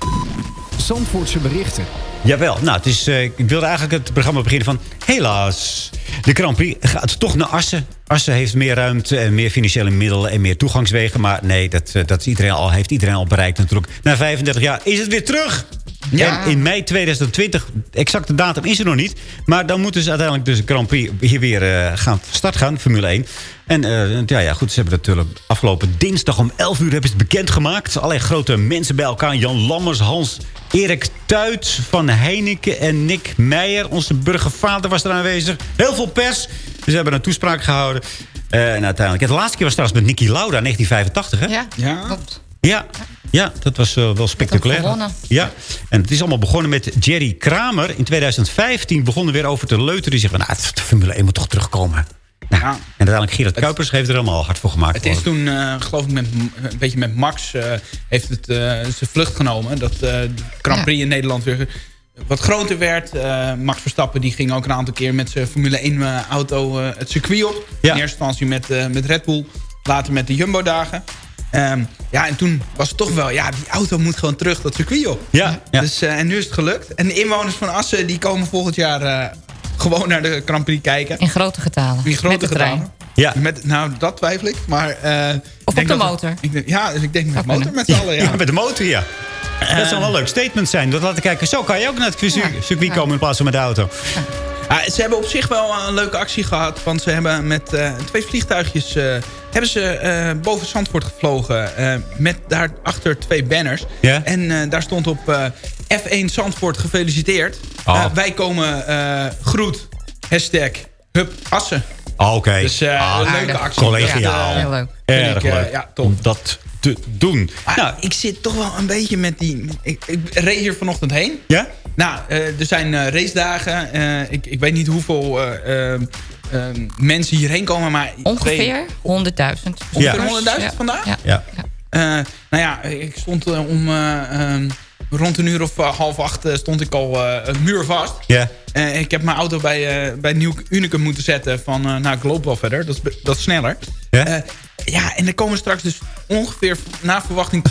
Zandvoortse berichten. Jawel, nou, het is, eh, ik wilde eigenlijk het programma beginnen van... Helaas, de Grand Prix gaat toch naar Assen. Assen heeft meer ruimte en meer financiële middelen en meer toegangswegen. Maar nee, dat, eh, dat iedereen al, heeft iedereen al bereikt natuurlijk. Na 35 jaar is het weer terug. Ja. En in mei 2020, exacte datum is er nog niet. Maar dan moeten ze uiteindelijk dus de Grand Prix hier weer eh, gaan start gaan, Formule 1. En eh, ja, ja, goed, ze hebben dat natuurlijk afgelopen dinsdag om 11 uur hebben ze het bekendgemaakt. Allerlei grote mensen bij elkaar. Jan Lammers, Hans Erik Tuit van Heineken en Nick Meijer. Onze burgervader was er aanwezig. Heel veel pers. Dus ze hebben een toespraak gehouden. Eh, en uiteindelijk, ja, de laatste keer was trouwens met Nicky Lauda, 1985, hè? Ja, Ja. klopt. Ja, ja dat was eh, wel spectaculair. Ja, en het is allemaal begonnen met Jerry Kramer. In 2015 begonnen we weer over te leuteren. Die zegt, van, nou, de Formule 1 moet toch terugkomen. Nou, Ja. En uiteindelijk Gerard Kuipers heeft er allemaal hard voor gemaakt. Het is toen, eh, geloof ik, met, een beetje met Max eh, heeft het eh, zijn vlucht genomen. Dat eh, de Grand Prix in Nederland weer wat groter werd. Eh, Max Verstappen die ging ook een aantal keer met zijn Formule 1 eh, auto eh, het circuit op. Ja. In eerste instantie met, eh, met Red Bull. Later met de Jumbo-dagen. Ehm, ja, en toen was het toch wel... Ja, die auto moet gewoon terug dat circuit op. Ja, ja. Dus, eh, en nu is het gelukt. En de inwoners van Assen die komen volgend jaar eh, gewoon naar de Grand Prix kijken. In grote getalen. In grote Met de trein. getalen. Ja. Met, nou, dat twijfel ik. Maar, eh, ik op denk de dat- motor. ik denk, ja, dus ik denk met Zou motor met z'n allen. Ja. Ja, met de motor, ja. dat zou wel een leuk statement zijn. Dat laten kijken, zo kan je ook naar het circuit circuit komen in plaats van met de auto. Ah, ze hebben op zich wel een leuke actie gehad. Want ze hebben met eh, twee vliegtuigjes... eh, hebben ze eh, boven Zandvoort gevlogen. eh, met daarachter twee banners. Ja. En eh, daar stond op eh, F1 Zandvoort gefeliciteerd. Oh. Eh, wij komen groet. Hashtag Hup Assen. Ah, Oké. Dus eh, Ah, een leuke actie. Collegiaal. Eh, Heel leuk. vind Erg ik, leuk ja, top. om dat te doen. Nou, ik zit toch wel een beetje met die... ik, ik reed hier vanochtend heen. ja? Nou, er zijn racedagen. Ik, ik weet niet hoeveel eh, eh, eh, mensen hierheen komen, maar... Ongeveer 100.000. Ongeveer bezoekers. 100.000 Ja. vandaag? Ja. Ja. Eh, nou ja, ik stond eh, om... eh, eh, rond een uur of half acht stond ik al eh muurvast. Ja. Eh, ik heb mijn auto bij, eh, bij Nieuw Unicum moeten zetten van... eh, nou, ik loop wel verder. Dat is, dat is sneller. Ja? Eh, ja, en er komen straks dus ongeveer na verwachting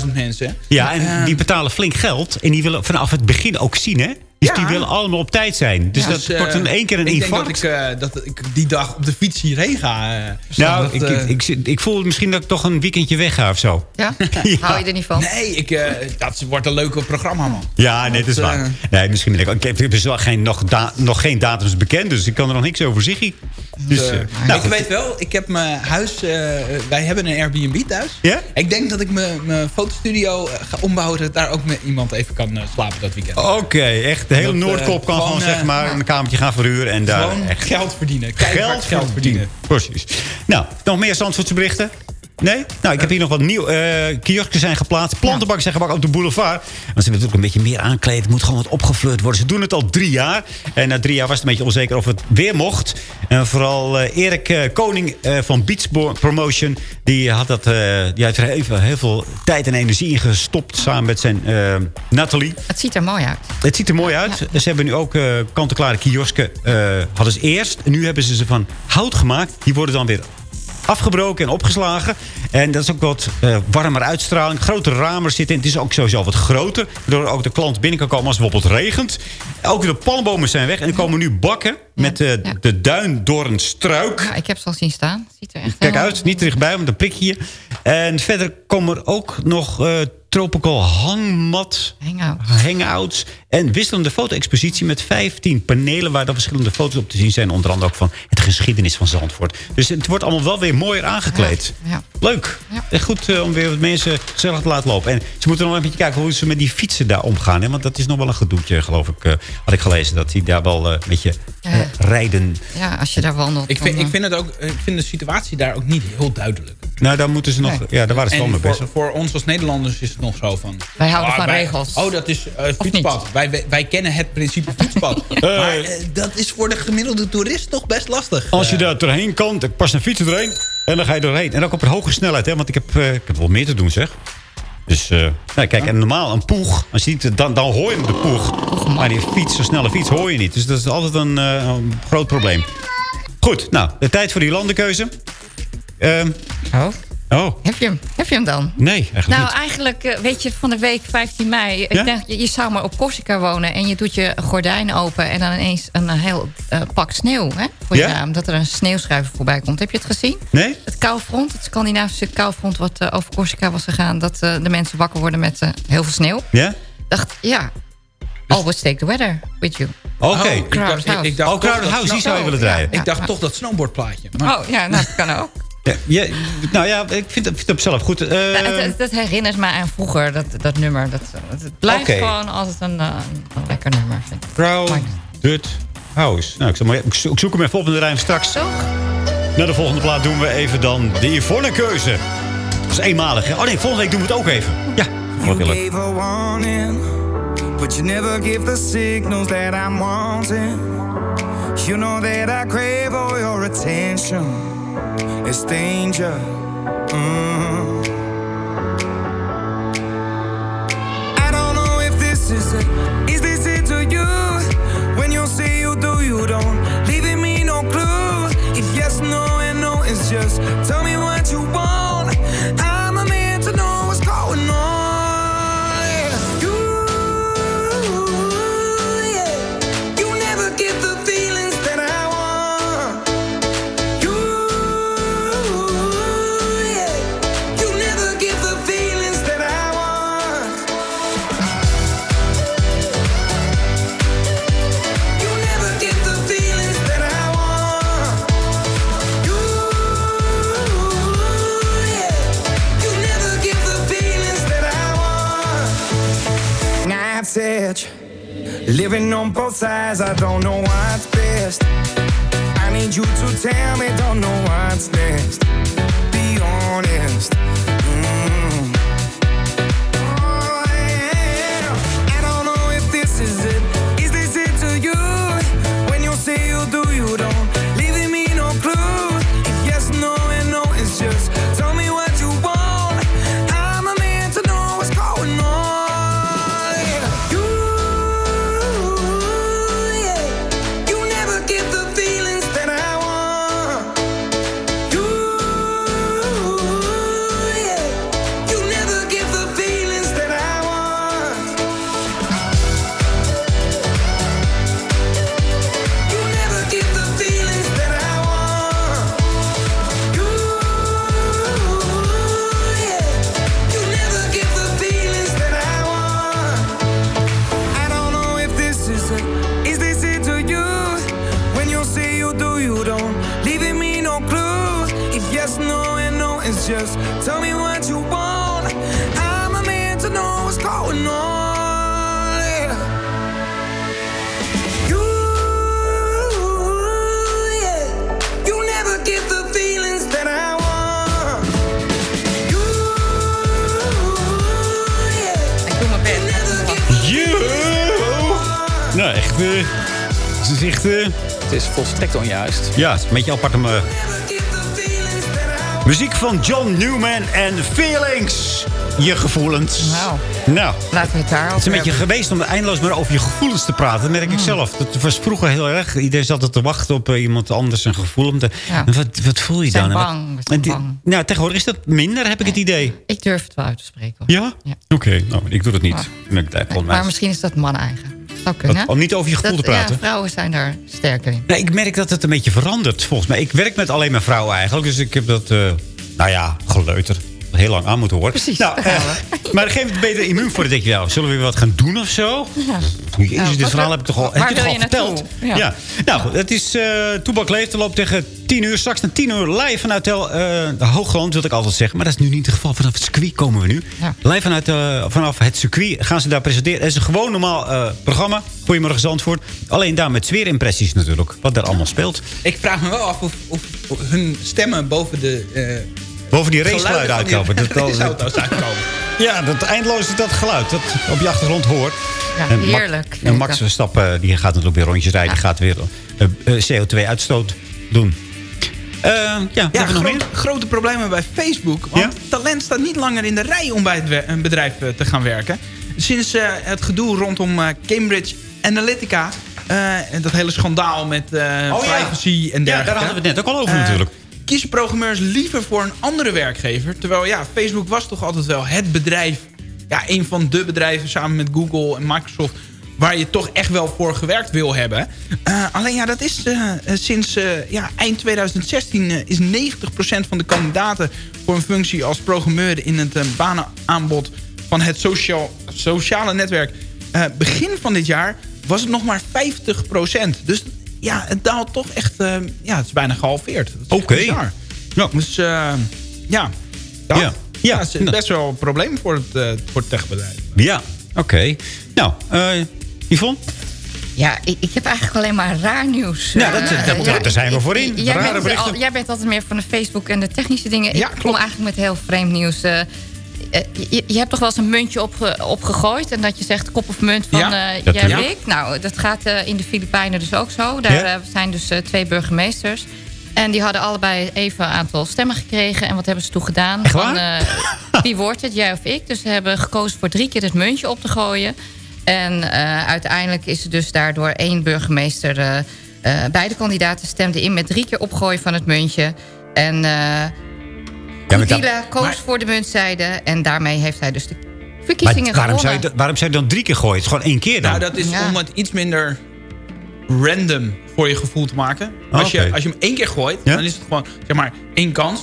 200.000 mensen. Ja, en Eh, die betalen flink geld. En die willen vanaf het begin ook zien, hè? Dus Ja. die willen allemaal op tijd zijn. Dus Ja, dat dus, eh, wordt in één keer een ik infarct. denk dat ik, eh, dat ik die dag op de fiets hierheen ga. eh. nou, Dat, ik, eh, ik, ik, zit- ik voel misschien dat ik toch een weekendje wegga of zo. Ja? Ja. Hou je er niet van? Nee, ik, eh, dat wordt een leuke programma, man. Ja, nee, dat is waar. eh, Nee, misschien ben ik, ik heb dus wel geen, nog, da- nog geen datums bekend, dus ik kan er nog niks over zeggen. Dus, Eh, eh, nou, ik goed. weet wel, ik heb mijn huis... eh, wij hebben een Airbnb thuis. Ja? Ik denk dat ik mijn mijn fotostudio eh, ga ombouwen... dat daar ook met iemand even kan eh, slapen dat weekend. Oké, echt de hele Dat, eh, Noordkop kan gewoon, zeg eh, maar een kamertje gaan verhuren en daar Gewoon echt geld verdienen. Geld verdienen. Precies. Nou, nog meer Zandvoortse berichten? Nee? Nou, ik heb hier nog wat nieuw. eh kiosken zijn geplaatst. Plantenbakken zijn gebakken op de boulevard. Want ze willen natuurlijk een beetje meer aankleden. Het moet gewoon wat opgefleurd worden. Ze doen het al drie jaar. En na drie jaar was het een beetje onzeker of het weer mocht. En vooral eh, Erik eh, Koning van Beach Promotion. Die had, dat, die heeft er heel, veel- heel veel tijd en energie in gestopt. Samen met zijn Nathalie. Het ziet er mooi uit. Het ziet er mooi uit. Ze hebben nu ook kant-en-klare kiosken. hadden ze eerst. En nu hebben ze ze van hout gemaakt. Die worden dan weer afgebroken en opgeslagen. En dat is ook wat eh, warmer uitstraling. Grotere ramen zitten in. Het is ook sowieso wat groter. Waardoor ook de klant binnen kan komen als het bijvoorbeeld regent. Ook de palmbomen zijn weg. En er komen nu bakken met eh, de duindoornstruik. Ja, ik heb ze al zien staan. Ziet er echt Kijk uit, niet dichtbij, want een prikje hier. En verder komen er ook nog eh, tropical hangmat, Hangout. hangouts en wisselende foto-expositie met 15 panelen waar dan verschillende foto's op te zien zijn. Onder andere ook van het geschiedenis van Zandvoort. Dus het wordt allemaal wel weer mooier aangekleed. Ja. Leuk. Echt goed eh, om weer wat mensen gezellig te laten lopen. En ze moeten nog beetje kijken hoe ze met die fietsen daar omgaan. Hè? Want dat is nog wel een gedoetje, geloof ik. had ik gelezen, dat die daar wel eh, een beetje Ja. Rijden. Ja, als je daar wandelt. Ik vind, dan, ik, vind het ook, ik vind de situatie daar ook niet heel duidelijk. Nou, daar moeten ze nog... Nee. Ja, daar waren ze wel mee voor, bezig. voor ons als Nederlanders is het nog zo van... Wij houden ah, van wij- regels. Oh, dat is eh, fietspad. Wij, wij, wij kennen het principe fietspad. Maar eh, dat is voor de gemiddelde toerist toch best lastig. Als je daar doorheen kan, dan pas een fiets erheen. En dan ga je doorheen. En ook op een hoge snelheid, hè? Want ik heb, eh, ik heb wel meer te doen, zeg. Dus, nou, kijk, en normaal een poeg, als je niet, dan, dan hoor je de poeg. Maar die fiets, zo'n snelle fiets, hoor je niet. Dus dat is altijd een, eh, groot probleem. Goed, nou, de tijd voor die landenkeuze. Ehm, oh. Oh, Heb je hem? Heb je hem dan? nee, eigenlijk Nou, niet. eigenlijk, eh, weet je, van de week 15 mei... Ja? Ik denk, je, je zou maar op Corsica wonen... en je doet je gordijn open... en dan ineens een eh, heel eh, pak sneeuw hè, voor je Ja? raam. Dat er een sneeuwschuiver voorbij komt. Heb je het gezien? Nee? Het koufront, het Scandinavische koufront... wat over Corsica was gegaan... dat de mensen wakker worden met heel veel sneeuw. Ja? dacht, ja... Always take the weather with you. Oké. Oh, ik dacht, ik, ik dacht Oh, Crowded House, die zou je willen draaien. Ik dacht toch dat snowboardplaatje. Maar- Oh, ja, nou, dat kan ook. Ja, je- nou ja, ik vind het, vind het zelf goed. Eh, Ja, het, het- het herinnert me aan vroeger, dat, dat nummer. Dat, het blijft Oké. gewoon altijd een, eh, een lekker nummer, vind ik. Crowded House. Nou, ik, zal maar, ik zo- ik zoek hem even op in de rijm straks. Na de volgende plaat doen we even dan de Yvonne-keuze. Dat is eenmalig, hè? Oh nee, volgende week doen we het ook even. Ja, wat warning, but you never give the signals that I'm wanting. You know that I crave all your attention. It's danger. Mm. I don't know if this is it. Is this it to you? When you say you do, you don't. Leaving me no clue. If yes, no, and no is just. Tell me what you want. Living on both sides. I don't know what's best. I need you to tell me, don't know what's next. Yes, no, and no, it's just. Tell me what you want. I'm a man to know what's going on. Yeah. You, yeah. You never get the feelings that I want. You, yeah. Ik doe mijn best. Yeah. Nou, echt... het is echt... eh, Het is volstrekt onjuist. ja, het is een beetje apart om... muziek van John Newman en Feelings. Je gevoelens. Nou. Nou. Laten we het daar Het is een beetje geweest om eindeloos maar over je gevoelens te praten. Dat merk ik zelf. Dat was vroeger heel erg. Iedereen zat er te wachten op eh, iemand anders een gevoel. Om te, Ja. Wat, wat voel je dan? Bang, en bang. Nou, tegenwoordig is dat minder, heb ik het idee. Ik durf het wel uit te spreken. hoor. Ja? Oké, nou, ik doe dat niet. Maar- Maar misschien is dat mannen eigen. Zou kunnen. Dat- om niet over je gevoel Dat- te praten? Ja, vrouwen zijn daar sterker in. Nee, ik merk dat het een beetje verandert, volgens mij. Ik werk met alleen maar vrouwen eigenlijk. Dus ik heb dat, eh, nou ja, geleuter. Heel lang aan moeten horen. Precies, Nou, eh, maar geef het beter immuun voor. Dan denk je, nou, zullen we weer wat gaan doen of zo? Ja. Jezus, Nou, dit wat- verhaal heb ik toch al, waar heb je toch al je verteld? Ja. Ja. Nou goed, het is uh, Toebak Leeft. Loopt tegen 10 uur. Straks naar 10 uur live vanuit de, eh, de Hoogland, wil ik altijd zeggen. Maar dat is nu niet het geval. Vanaf het circuit komen we nu. Ja. Live vanuit, eh, vanaf het circuit gaan ze daar presenteren. Het is een gewoon normaal eh, programma. Goedemorgen Zandvoort. Alleen daar met sfeerimpressies natuurlijk. Wat daar allemaal speelt. Ik vraag me wel af of, of, of hun stemmen boven de... eh, Boven die die uitkomen. Dat, raceauto's uitkomen. ja, dat eindeloos is dat geluid. Dat op je achtergrond hoort. Ja, En Ma- heerlijk. En Max Verstappen die gaat natuurlijk weer rondjes rijden. Die gaat weer eh, eh, CO2-uitstoot doen. Eh, ja, Ja, nog meer? grote problemen bij Facebook. Want talent staat niet langer in de rij om bij het een bedrijf eh, te gaan werken. Sinds eh, het gedoe rondom eh, Cambridge Analytica... eh, en dat hele schandaal met eh, Oh ja. privacy en dergelijke... Ja, daar hadden we het net ook al over eh, natuurlijk. Kiezen programmeurs liever voor een andere werkgever. Terwijl ja, Facebook was toch altijd wel het bedrijf... Ja, een van de bedrijven samen met Google en Microsoft... waar je toch echt wel voor gewerkt wil hebben. Eh, alleen ja, dat is eh, eh, sinds ja, eind 2016... eh, is 90% van de kandidaten voor een functie als programmeur... in het banenaanbod van het sociaal, sociale netwerk... begin van dit jaar was het nog maar 50%. Dus ja, het daalt toch echt... eh, ja, het is bijna gehalveerd. Oké. Oké. Dus eh, ja, dat, Ja. ja. het is best wel een probleem voor het, eh, voor het techbedrijf. Ja, oké. Nou, eh Yvonne? Ja, ik, ik heb eigenlijk alleen maar raar nieuws. Ja, dat- Eh, dat- ja, daar zijn we voor in. Jij Rare bent, al- jij bent altijd meer van de Facebook en de technische dingen. Ja, ik kom eigenlijk met heel vreemd nieuws. Je, je hebt toch wel eens een muntje opge, opgegooid... en dat je zegt kop of munt van Ja, eh, jij of ik. Nou, dat gaat eh, in de Filipijnen dus ook zo. Daar Ja? eh, zijn dus eh, twee burgemeesters... En die hadden allebei even een aantal stemmen gekregen. En wat hebben ze toen gedaan? Van, eh, wie wordt het, jij of ik? Dus ze hebben gekozen voor drie keer het muntje op te gooien. En eh, uiteindelijk is er dus daardoor één burgemeester... eh, eh, beide kandidaten stemden in met drie keer opgooien van het muntje. En Koedila koos maar- voor de muntzijde. En daarmee heeft hij dus de Maar verkiezingen waarom zou, je, gewonnen. waarom zou je dan drie keer gooien? Het is gewoon één keer dan. Nou, dat is Ja. om het iets minder random voor je gevoel te maken. Als, Oké. je, als je hem één keer gooit, Ja? dan is het gewoon zeg maar één kans.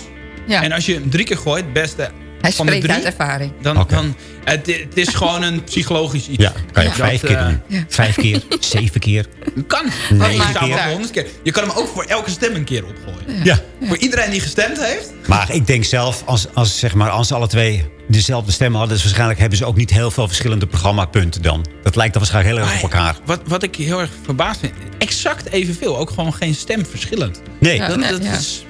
Ja. En als je hem drie keer gooit, beste Hij van de spreekt drie... uit ervaring. Dan, dan, het, het is gewoon een psychologisch iets. ja, kan je vijf keer eh, doen. Vijf keer, zeven keer. Kan. Nee, je honderd keer. Kan hem ook voor elke stem een keer opgooien. Ja. Voor iedereen die gestemd heeft. Maar ik denk zelf, als, als, zeg maar, als ze alle twee dezelfde stemmen hadden... Dus waarschijnlijk hebben ze ook niet heel veel verschillende programmapunten dan. Dat lijkt dan waarschijnlijk heel erg op elkaar. Wat, wat ik heel erg verbaasd vind. Exact evenveel. Ook gewoon geen stem verschillend. Nee, Ja, Dat, dat ja. is.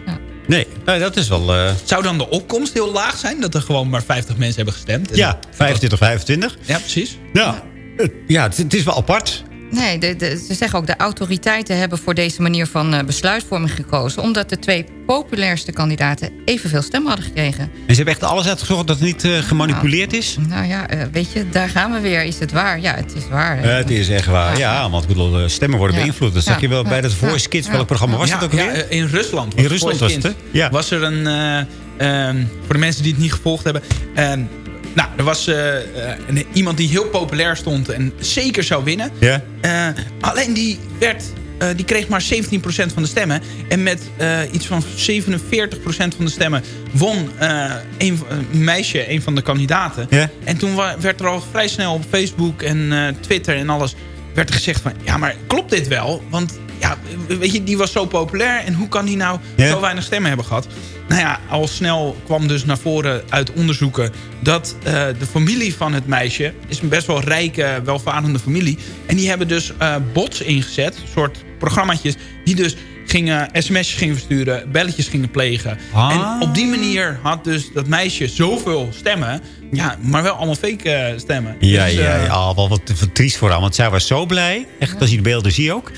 Nee dat is wel... eh, zou dan de opkomst heel laag zijn? Dat er gewoon maar 50 mensen hebben gestemd? En- ja, 25, 25. Ja, precies. Ja, eh, ja het, het is wel apart. Nee, de, de- ze zeggen ook de autoriteiten hebben voor deze manier van eh, besluitvorming gekozen... omdat de twee populairste kandidaten evenveel stemmen hadden gekregen. En ze hebben echt alles uitgezocht dat het niet eh, gemanipuleerd is? Nou ja, eh, weet je, daar gaan we weer. Is het waar? Ja, het is waar. hè. Het is echt waar. Ja, want ik bedoel, stemmen worden Ja. beïnvloed. Dat zag je wel bij dat Voice Kids. Ja. Welk programma was ja, dat ook weer? in Rusland. In Rusland was het, hè? Ja. Was er een... eh, ehm, voor de mensen die het niet gevolgd hebben... nou, er was eh, eh, een, iemand die heel populair stond en zeker zou winnen. Ja. Eh, alleen die, werd, die kreeg maar 17% van de stemmen. En met iets van 47% van de stemmen won een, een meisje, een van de kandidaten. Ja. En toen werd er al vrij snel op Facebook en Twitter en alles... werd er gezegd van, ja, maar klopt dit wel? Want ja, weet je, die was zo populair. En hoe kan die nou zo weinig stemmen hebben gehad? Nou ja, al snel kwam dus naar voren uit onderzoeken... dat eh, de familie van het meisje is een best wel rijke, welvarende familie. En die hebben dus eh, bots ingezet, soort programmaatjes... die dus gingen sms'jes gingen versturen, belletjes gingen plegen. Ah. En op die manier had dus dat meisje zoveel stemmen... ja, maar wel allemaal fake eh, stemmen. Ja, Dus, ja, ja, wel wat, wat triest voor haar. Want zij was zo blij. Echt, als je de beelden ziet ook.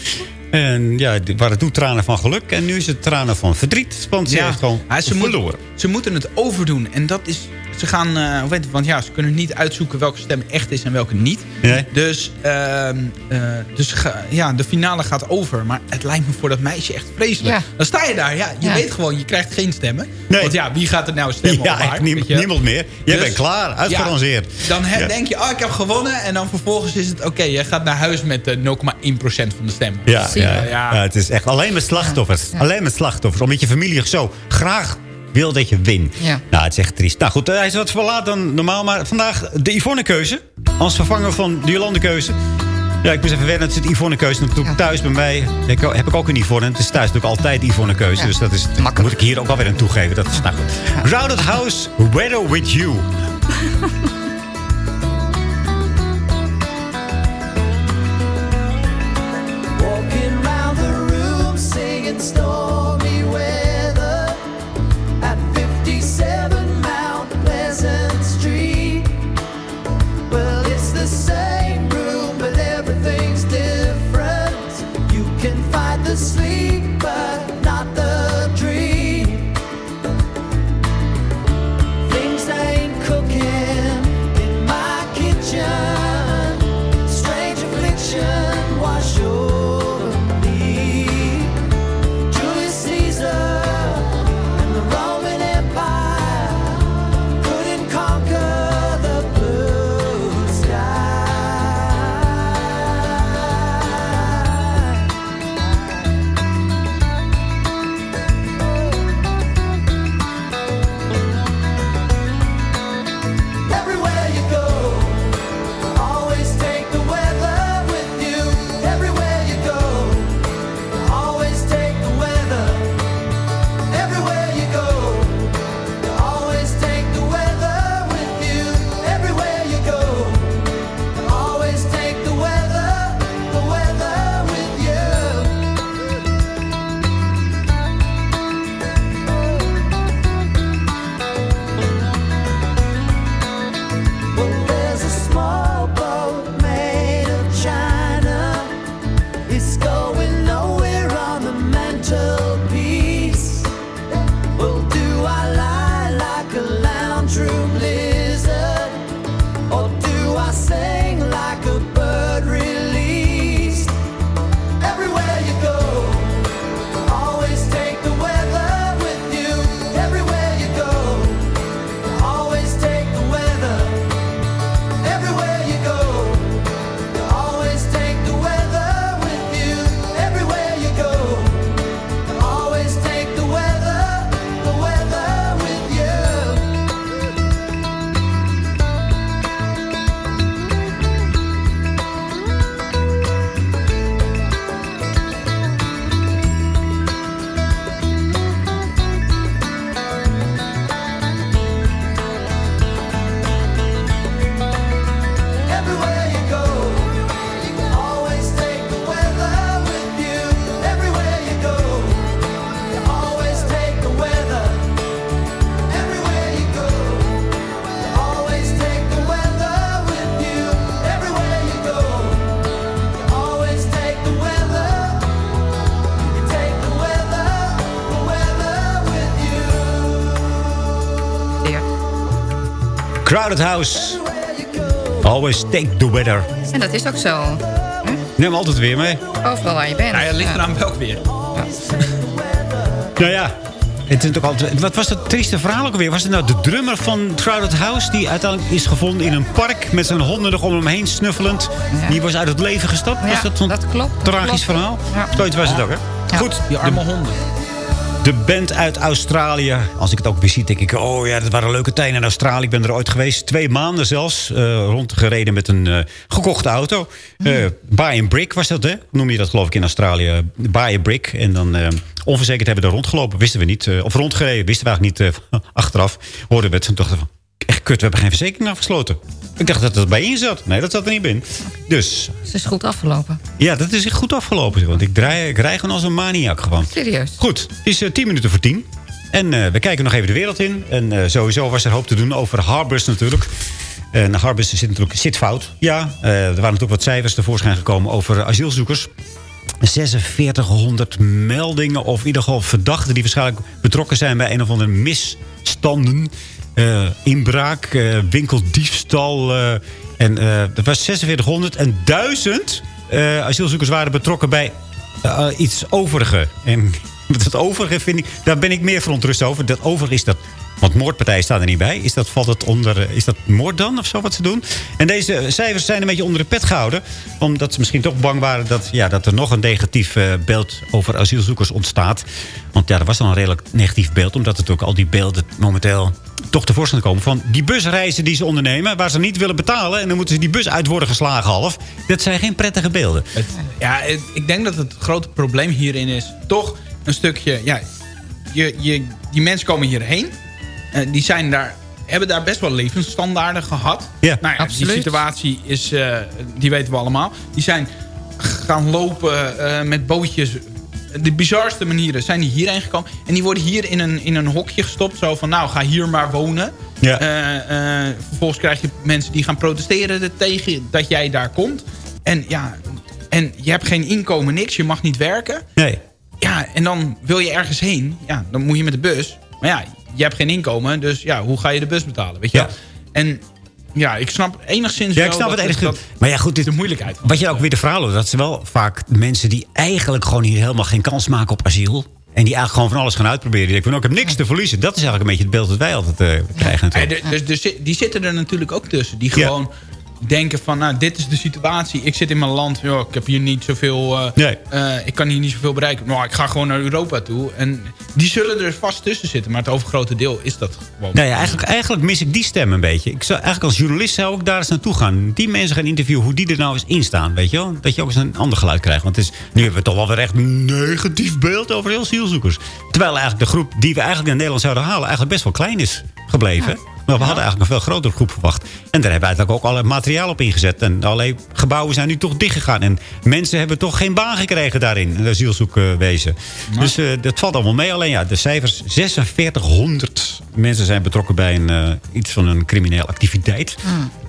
En ja, het waren toen tranen van geluk. En nu is het tranen van verdriet. Want ze heeft gewoon Ja, ze, moet- verloren. ze moeten het overdoen. En dat is... Ze gaan... eh, hoe weet het, want ja, ze kunnen niet uitzoeken welke stem echt is en welke niet. Nee. Dus, ehm, eh, dus ga- ja, de finale gaat over. Maar het lijkt me voor dat meisje echt vreselijk. Ja. Dan sta je daar. Ja, je Ja. weet gewoon, je krijgt geen stemmen. Nee. Want ja, wie gaat er nou stemmen Ja, op haar? echt niemand, je? meer. Jij Dus- bent klaar, uitgeranceerd. Ja, dan denk je, oh, ik heb gewonnen. En dan vervolgens is het, oké, je gaat naar huis met eh, 0,1% van de stemmen. Je? ja, ja. het is echt alleen met slachtoffers. Alleen met slachtoffers. Omdat je familie zo graag wil dat je wint. Ja. Nou, het is echt triest. Nou goed, hij is wat verlaat dan normaal. Maar vandaag de Yvonne-keuze. Als vervanger van de Jolande-keuze. Ja, ik moest even wennen. Het is het Yvonne-keuze. Natuurlijk thuis bij mij heb ik, heb ik ook een Yvonne. Het is thuis natuurlijk altijd Yvonne-keuze. Dus dat is, moet ik hier ook alweer aan toegeven. Dat is nou goed. Crowded House, Weather With You. Crowded House. Always take the weather. En dat is ook zo. Neem altijd weer mee. Overal waar je bent. Nou ja, ligt eraan welk weer. Nou ja, het is ook altijd, wat was dat trieste verhaal ook alweer? Was het nou de drummer van Crowded House... die uiteindelijk is gevonden in een park... met zijn honden nog om hem heen snuffelend? Die was uit het leven gestapt? Ja, was dat dat klopt, dat tragisch klopt. verhaal? Ja. Zoiets was het ook, hè? Ja. Goed, Die arme honden. De band uit Australië. Als ik het ook weer zie, denk ik... oh ja, dat waren leuke tijden in Australië. Ik ben er ooit geweest. Twee maanden zelfs. eh, rondgereden met een eh, gekochte auto. Eh buy and brick was dat, hè? Noem je dat, geloof ik, in Australië? Buy a brick. En dan onverzekerd hebben we er rondgelopen. Wisten we niet. of rondgereden. Wisten we eigenlijk niet achteraf. Hoorden we het. Dachten we van... Echt kut, we hebben geen verzekering afgesloten. Ik dacht dat het bij in zat. Nee, dat zat er niet in. Dus Het is goed afgelopen. ja, dat is echt goed afgelopen. Want ik, draai, ik rij gewoon als een maniak gewoon. Serieus. Goed, het is eh, 10 minuten voor 10. En eh, we kijken nog even de wereld in. En eh, sowieso was er hoop te doen over Harbors natuurlijk. En Harbors zit natuurlijk zit fout. Ja, er waren natuurlijk wat cijfers tevoorschijn gekomen over asielzoekers. 4600 meldingen of in ieder geval verdachten... die waarschijnlijk betrokken zijn bij een of andere misstanden. Eh, inbraak, eh, winkeldiefstal. eh, en dat was 4600 en 1000 eh, asielzoekers waren betrokken bij iets overige. En dat overige vind ik, daar ben ik meer verontrust over. Dat overige is dat Want moordpartijen staan er niet bij. Is dat, valt het onder, eh, is dat moord dan of zo wat ze doen? En deze cijfers zijn een beetje onder de pet gehouden. Omdat ze misschien toch bang waren dat, ja, dat er nog een negatief eh, beeld over asielzoekers ontstaat. Want ja, er was al een redelijk negatief beeld. Omdat het ook al die beelden momenteel toch tevoorschijn komen. Van die busreizen die ze ondernemen. Waar ze niet willen betalen. En dan moeten ze die bus uit worden geslagen half. Dat zijn geen prettige beelden. Ja, ik denk dat het grote probleem hierin is toch een stukje... Ja, je, je, die mensen komen hierheen. eh, die zijn daar, hebben daar best wel levensstandaarden gehad. Ja, nou ja, absoluut. Die situatie is, eh, die weten we allemaal. Die zijn gaan lopen eh, met bootjes. De bizarste manieren zijn die hierheen gekomen. En die worden hier in een, in een hokje gestopt. Zo van, nou, ga hier maar wonen. Ja. Vervolgens krijg je mensen die gaan protesteren er tegen dat jij daar komt. En ja, en je hebt geen inkomen, niks. Je mag niet werken. Nee. Ja, en dan wil je ergens heen. Ja, dan moet je met de bus. Maar ja, je hebt geen inkomen. Dus ja, hoe ga je de bus betalen? Weet je Ja. En ja, ik snap enigszins Ja, ik wel snap het enigszins. Maar ja, goed, dit, de moeilijkheid. Wat je ook weer de verhaal hoort, dat ze wel vaak mensen die eigenlijk gewoon hier helemaal geen kans maken op asiel. En die eigenlijk gewoon van alles gaan uitproberen. Die denken nou, ik heb niks te verliezen. Dat is eigenlijk een beetje het beeld dat wij altijd eh, krijgen. Ja, dus, dus die zitten er natuurlijk ook tussen. Die Ja. Denken van, nou, dit is de situatie. Ik zit in mijn land, joh, ik heb hier niet zoveel... eh, Nee. eh, ik kan hier niet zoveel bereiken. Nou, ik ga gewoon naar Europa toe. En die zullen er vast tussen zitten. Maar het overgrote deel is dat gewoon. Nou ja, eigenlijk, eigenlijk mis ik die stem een beetje. Ik zou, eigenlijk als journalist zou ik daar eens naartoe gaan. Die mensen gaan interviewen hoe die er nou eens in staan. Weet je wel? Dat je ook eens een ander geluid krijgt. Want het is, nu hebben we toch wel weer echt een negatief beeld over heel asielzoekers. Terwijl eigenlijk de groep die we eigenlijk in Nederland zouden halen... eigenlijk best wel klein is gebleven. Maar we hadden eigenlijk een veel grotere groep verwacht. En daar hebben we eigenlijk ook allerlei materiaal op ingezet. En allerlei gebouwen zijn nu toch dichtgegaan. En mensen hebben toch geen baan gekregen daarin. In het asielzoekwezen. Dus eh, dat valt allemaal mee. Alleen ja, de cijfers. 4600 mensen zijn betrokken bij een, eh, iets van een criminele activiteit.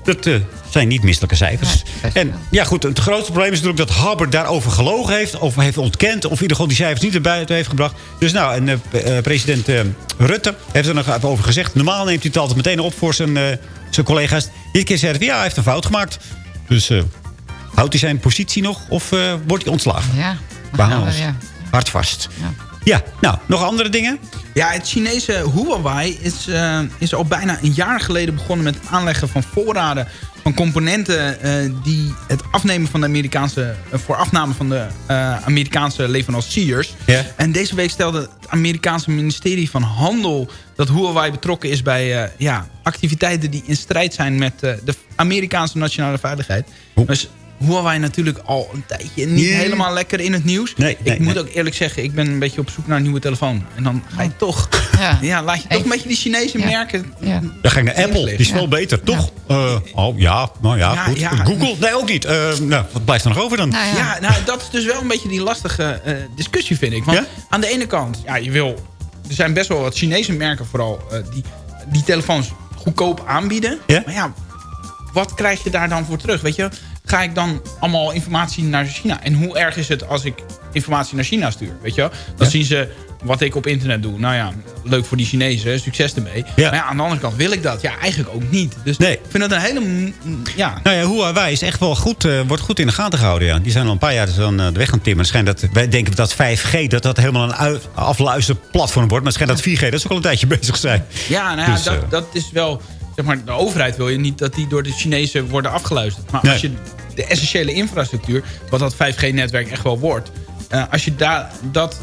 Dat eh, zijn niet misselijke cijfers. en ja, goed, het grootste probleem is natuurlijk dat Haber daarover gelogen heeft. Of heeft ontkend. Of in ieder geval die cijfers niet erbij heeft gebracht. Dus nou, en eh, eh, president eh, Rutte heeft er nog even over gezegd. Normaal neemt hij het altijd meteen op voor zijn, zijn collega's. Dit keer zei hij ja, hij heeft een fout gemaakt. Dus houdt hij zijn positie nog? Of wordt hij ontslagen? Ja, We weer. hard vast. Ja. Nou, nog andere dingen? Ja, het Chinese Huawei is, eh, is al bijna een jaar geleden begonnen met het aanleggen van voorraden van componenten eh, die het afnemen van de Amerikaanse, eh, voor afname van de Amerikaanse leveranciers. Ja. En deze week stelde het Amerikaanse ministerie van Handel dat Huawei betrokken is bij ja, activiteiten die in strijd zijn met de Amerikaanse nationale veiligheid. Dus Huawei natuurlijk al een tijdje niet helemaal lekker in het nieuws. Nee, ik nee, moet nee. ook eerlijk zeggen, ik ben een beetje op zoek naar een nieuwe telefoon. En dan ga je toch... Ja. Ja, laat je toch een beetje die Chinese merken... Ja. Dan ga ik naar Apple. Die is Ja. veel beter, toch? Eh, oh, ja. Nou ja, Ja, goed. ja. Google? Nee, ook niet. Eh, nou, wat blijft er nog over dan? Nou ja. Ja, nou, dat is dus wel een beetje die lastige eh, discussie, vind ik. Want Ja? aan de ene kant, ja, je wil... Er zijn best wel wat Chinese merken vooral... eh, die die telefoons goedkoop aanbieden. Ja? Maar ja, wat krijg je daar dan voor terug? Weet je, ga ik dan allemaal informatie naar China? En hoe erg is het als ik informatie naar China stuur? Weet je wel? Dan Ja. zien ze wat ik op internet doe. Nou ja, leuk voor die Chinezen, succes ermee. Ja. Maar ja, aan de andere kant wil ik dat. Ja, eigenlijk ook niet. Dus Nee. ik vind dat een hele... Ja, Nou ja, Huawei is echt wel goed, eh, wordt goed in de gaten gehouden. Ja. Die zijn al een paar jaar dus aan eh, de weg aan. Het schijnt dat, wij denken dat 5G dat dat helemaal een afluisterplatform wordt. Maar het schijnt dat 4G dat ze ook al een tijdje bezig zijn. Ja, nou ja, Dus, dat, eh, dat is wel... Zeg maar, de overheid wil je niet dat die door de Chinezen worden afgeluisterd. Maar Nee. als je de essentiële infrastructuur, wat dat 5G-netwerk echt wel wordt... eh, als je daar dat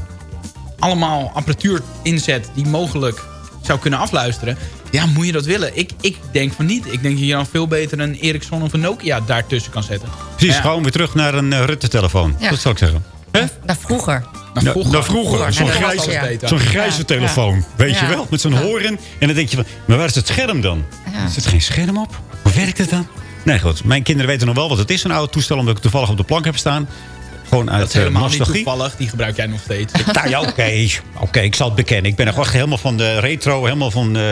allemaal apparatuur inzet die mogelijk zou kunnen afluisteren... ja, moet je dat willen? Ik, ik denk van niet. Ik denk dat je dan veel beter een Ericsson of een Nokia daartussen kan zetten. Precies, Ja, gewoon weer terug naar een eh, Rutte-telefoon. Ja. Dat zou ik zeggen. Hè? Naar vroeger. Naar vroeger. naar vroeger. Zo'n grijze, het, ja. grijze telefoon. Weet je wel? Met zo'n horen. En dan denk je van, maar waar is het scherm dan? Zit er geen scherm op? Hoe werkt het dan? Nee, goed. Mijn kinderen weten nog wel wat het is, zo'n oude toestel. Omdat ik het toevallig op de plank heb staan. Gewoon uit Dat is eh, helemaal niet toevallig. Die gebruik jij nog steeds. Nou ja, oké. Oké, ik zal het bekennen. Ik ben nog echt helemaal van de retro, helemaal van eh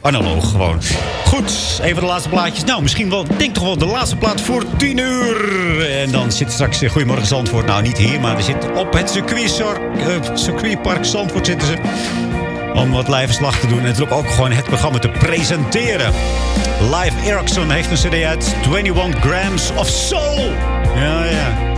analoog gewoon. Goed, even de laatste plaatjes. Nou, misschien wel, denk toch wel de laatste plaat voor 10 uur. En dan zit straks eh, Goedemorgen Zandvoort. Nou, niet hier, maar we zitten op het circuitzor- eh, circuitpark Zandvoort zitten ze. Om wat live verslag te doen. En natuurlijk ook gewoon het programma te presenteren. Live Ericsson heeft een cd uit. 21 Grams of Soul. Ja, ja.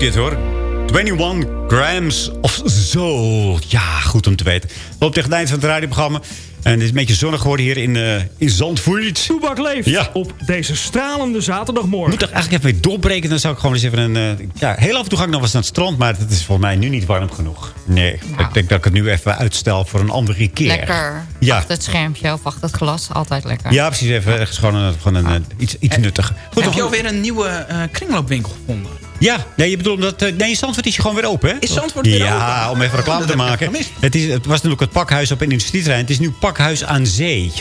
Leuk dit hoor. 21 grams of zo. Ja, goed om te weten. Loopt tegen het eind van het radioprogramma. En het is een beetje zonnig geworden hier in, eh in Zandvoort. Toebak leeft Ja. op deze stralende zaterdagmorgen. Moet toch eigenlijk even weer doorbreken. Dan zou ik gewoon eens even een... eh, ja, heel af en toe ga ik nog wel eens naar het strand. Maar het is volgens mij nu niet warm genoeg. Nee, ik denk dat ik het nu even uitstel voor een andere keer. Lekker. Ja. Achter het schermpje of achter het glas. Altijd lekker. Ja, precies. Even gewoon, een, gewoon een, eh, iets, iets nuttig. Goed, Heb je alweer een nieuwe eh, kringloopwinkel gevonden? Ja, nee, je bedoelt omdat... eh, nee, Zandvoort is je gewoon weer open, hè? Is Zandvoort weer ja, open? om even reclame Oh, te maken. Het, is, het was natuurlijk het pakhuis op een industrieterrein. Het is nu pakhuis aan zee.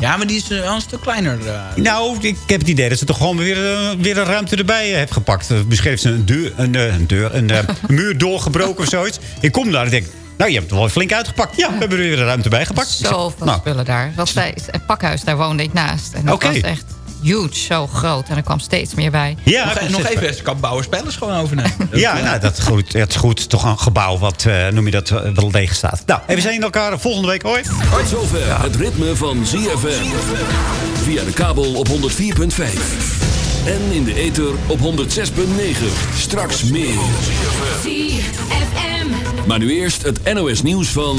Ja, maar die is eh, wel een stuk kleiner. eh. Nou, ik heb het idee dat ze toch gewoon weer, weer een ruimte erbij heeft gepakt. Uh, Misschien heeft ze een deur, een, eh, een, deur, een muur doorgebroken of zoiets. Ik kom daar en denk, nou, je hebt het wel flink uitgepakt. Ja, we hebben er weer een ruimte bij gepakt. Zoveel Nou, spullen daar. Dat zei, het pakhuis, daar woonde ik naast. En dat Oké. was echt huge, zo groot. En er kwam steeds meer bij. Ja, nog, komt nog even Skapbouwer spelers gewoon overnemen. Dat, Ja, eh, nou, dat is goed. Het is goed. Toch een gebouw wat, eh, noem je dat, eh, wel leeg staat. Nou, en we zijn elkaar volgende week. Hoi. Tot zover het ritme van ZFM. Via de kabel op 104.5. En in de ether op 106.9. Straks meer. Maar nu eerst het NOS nieuws van...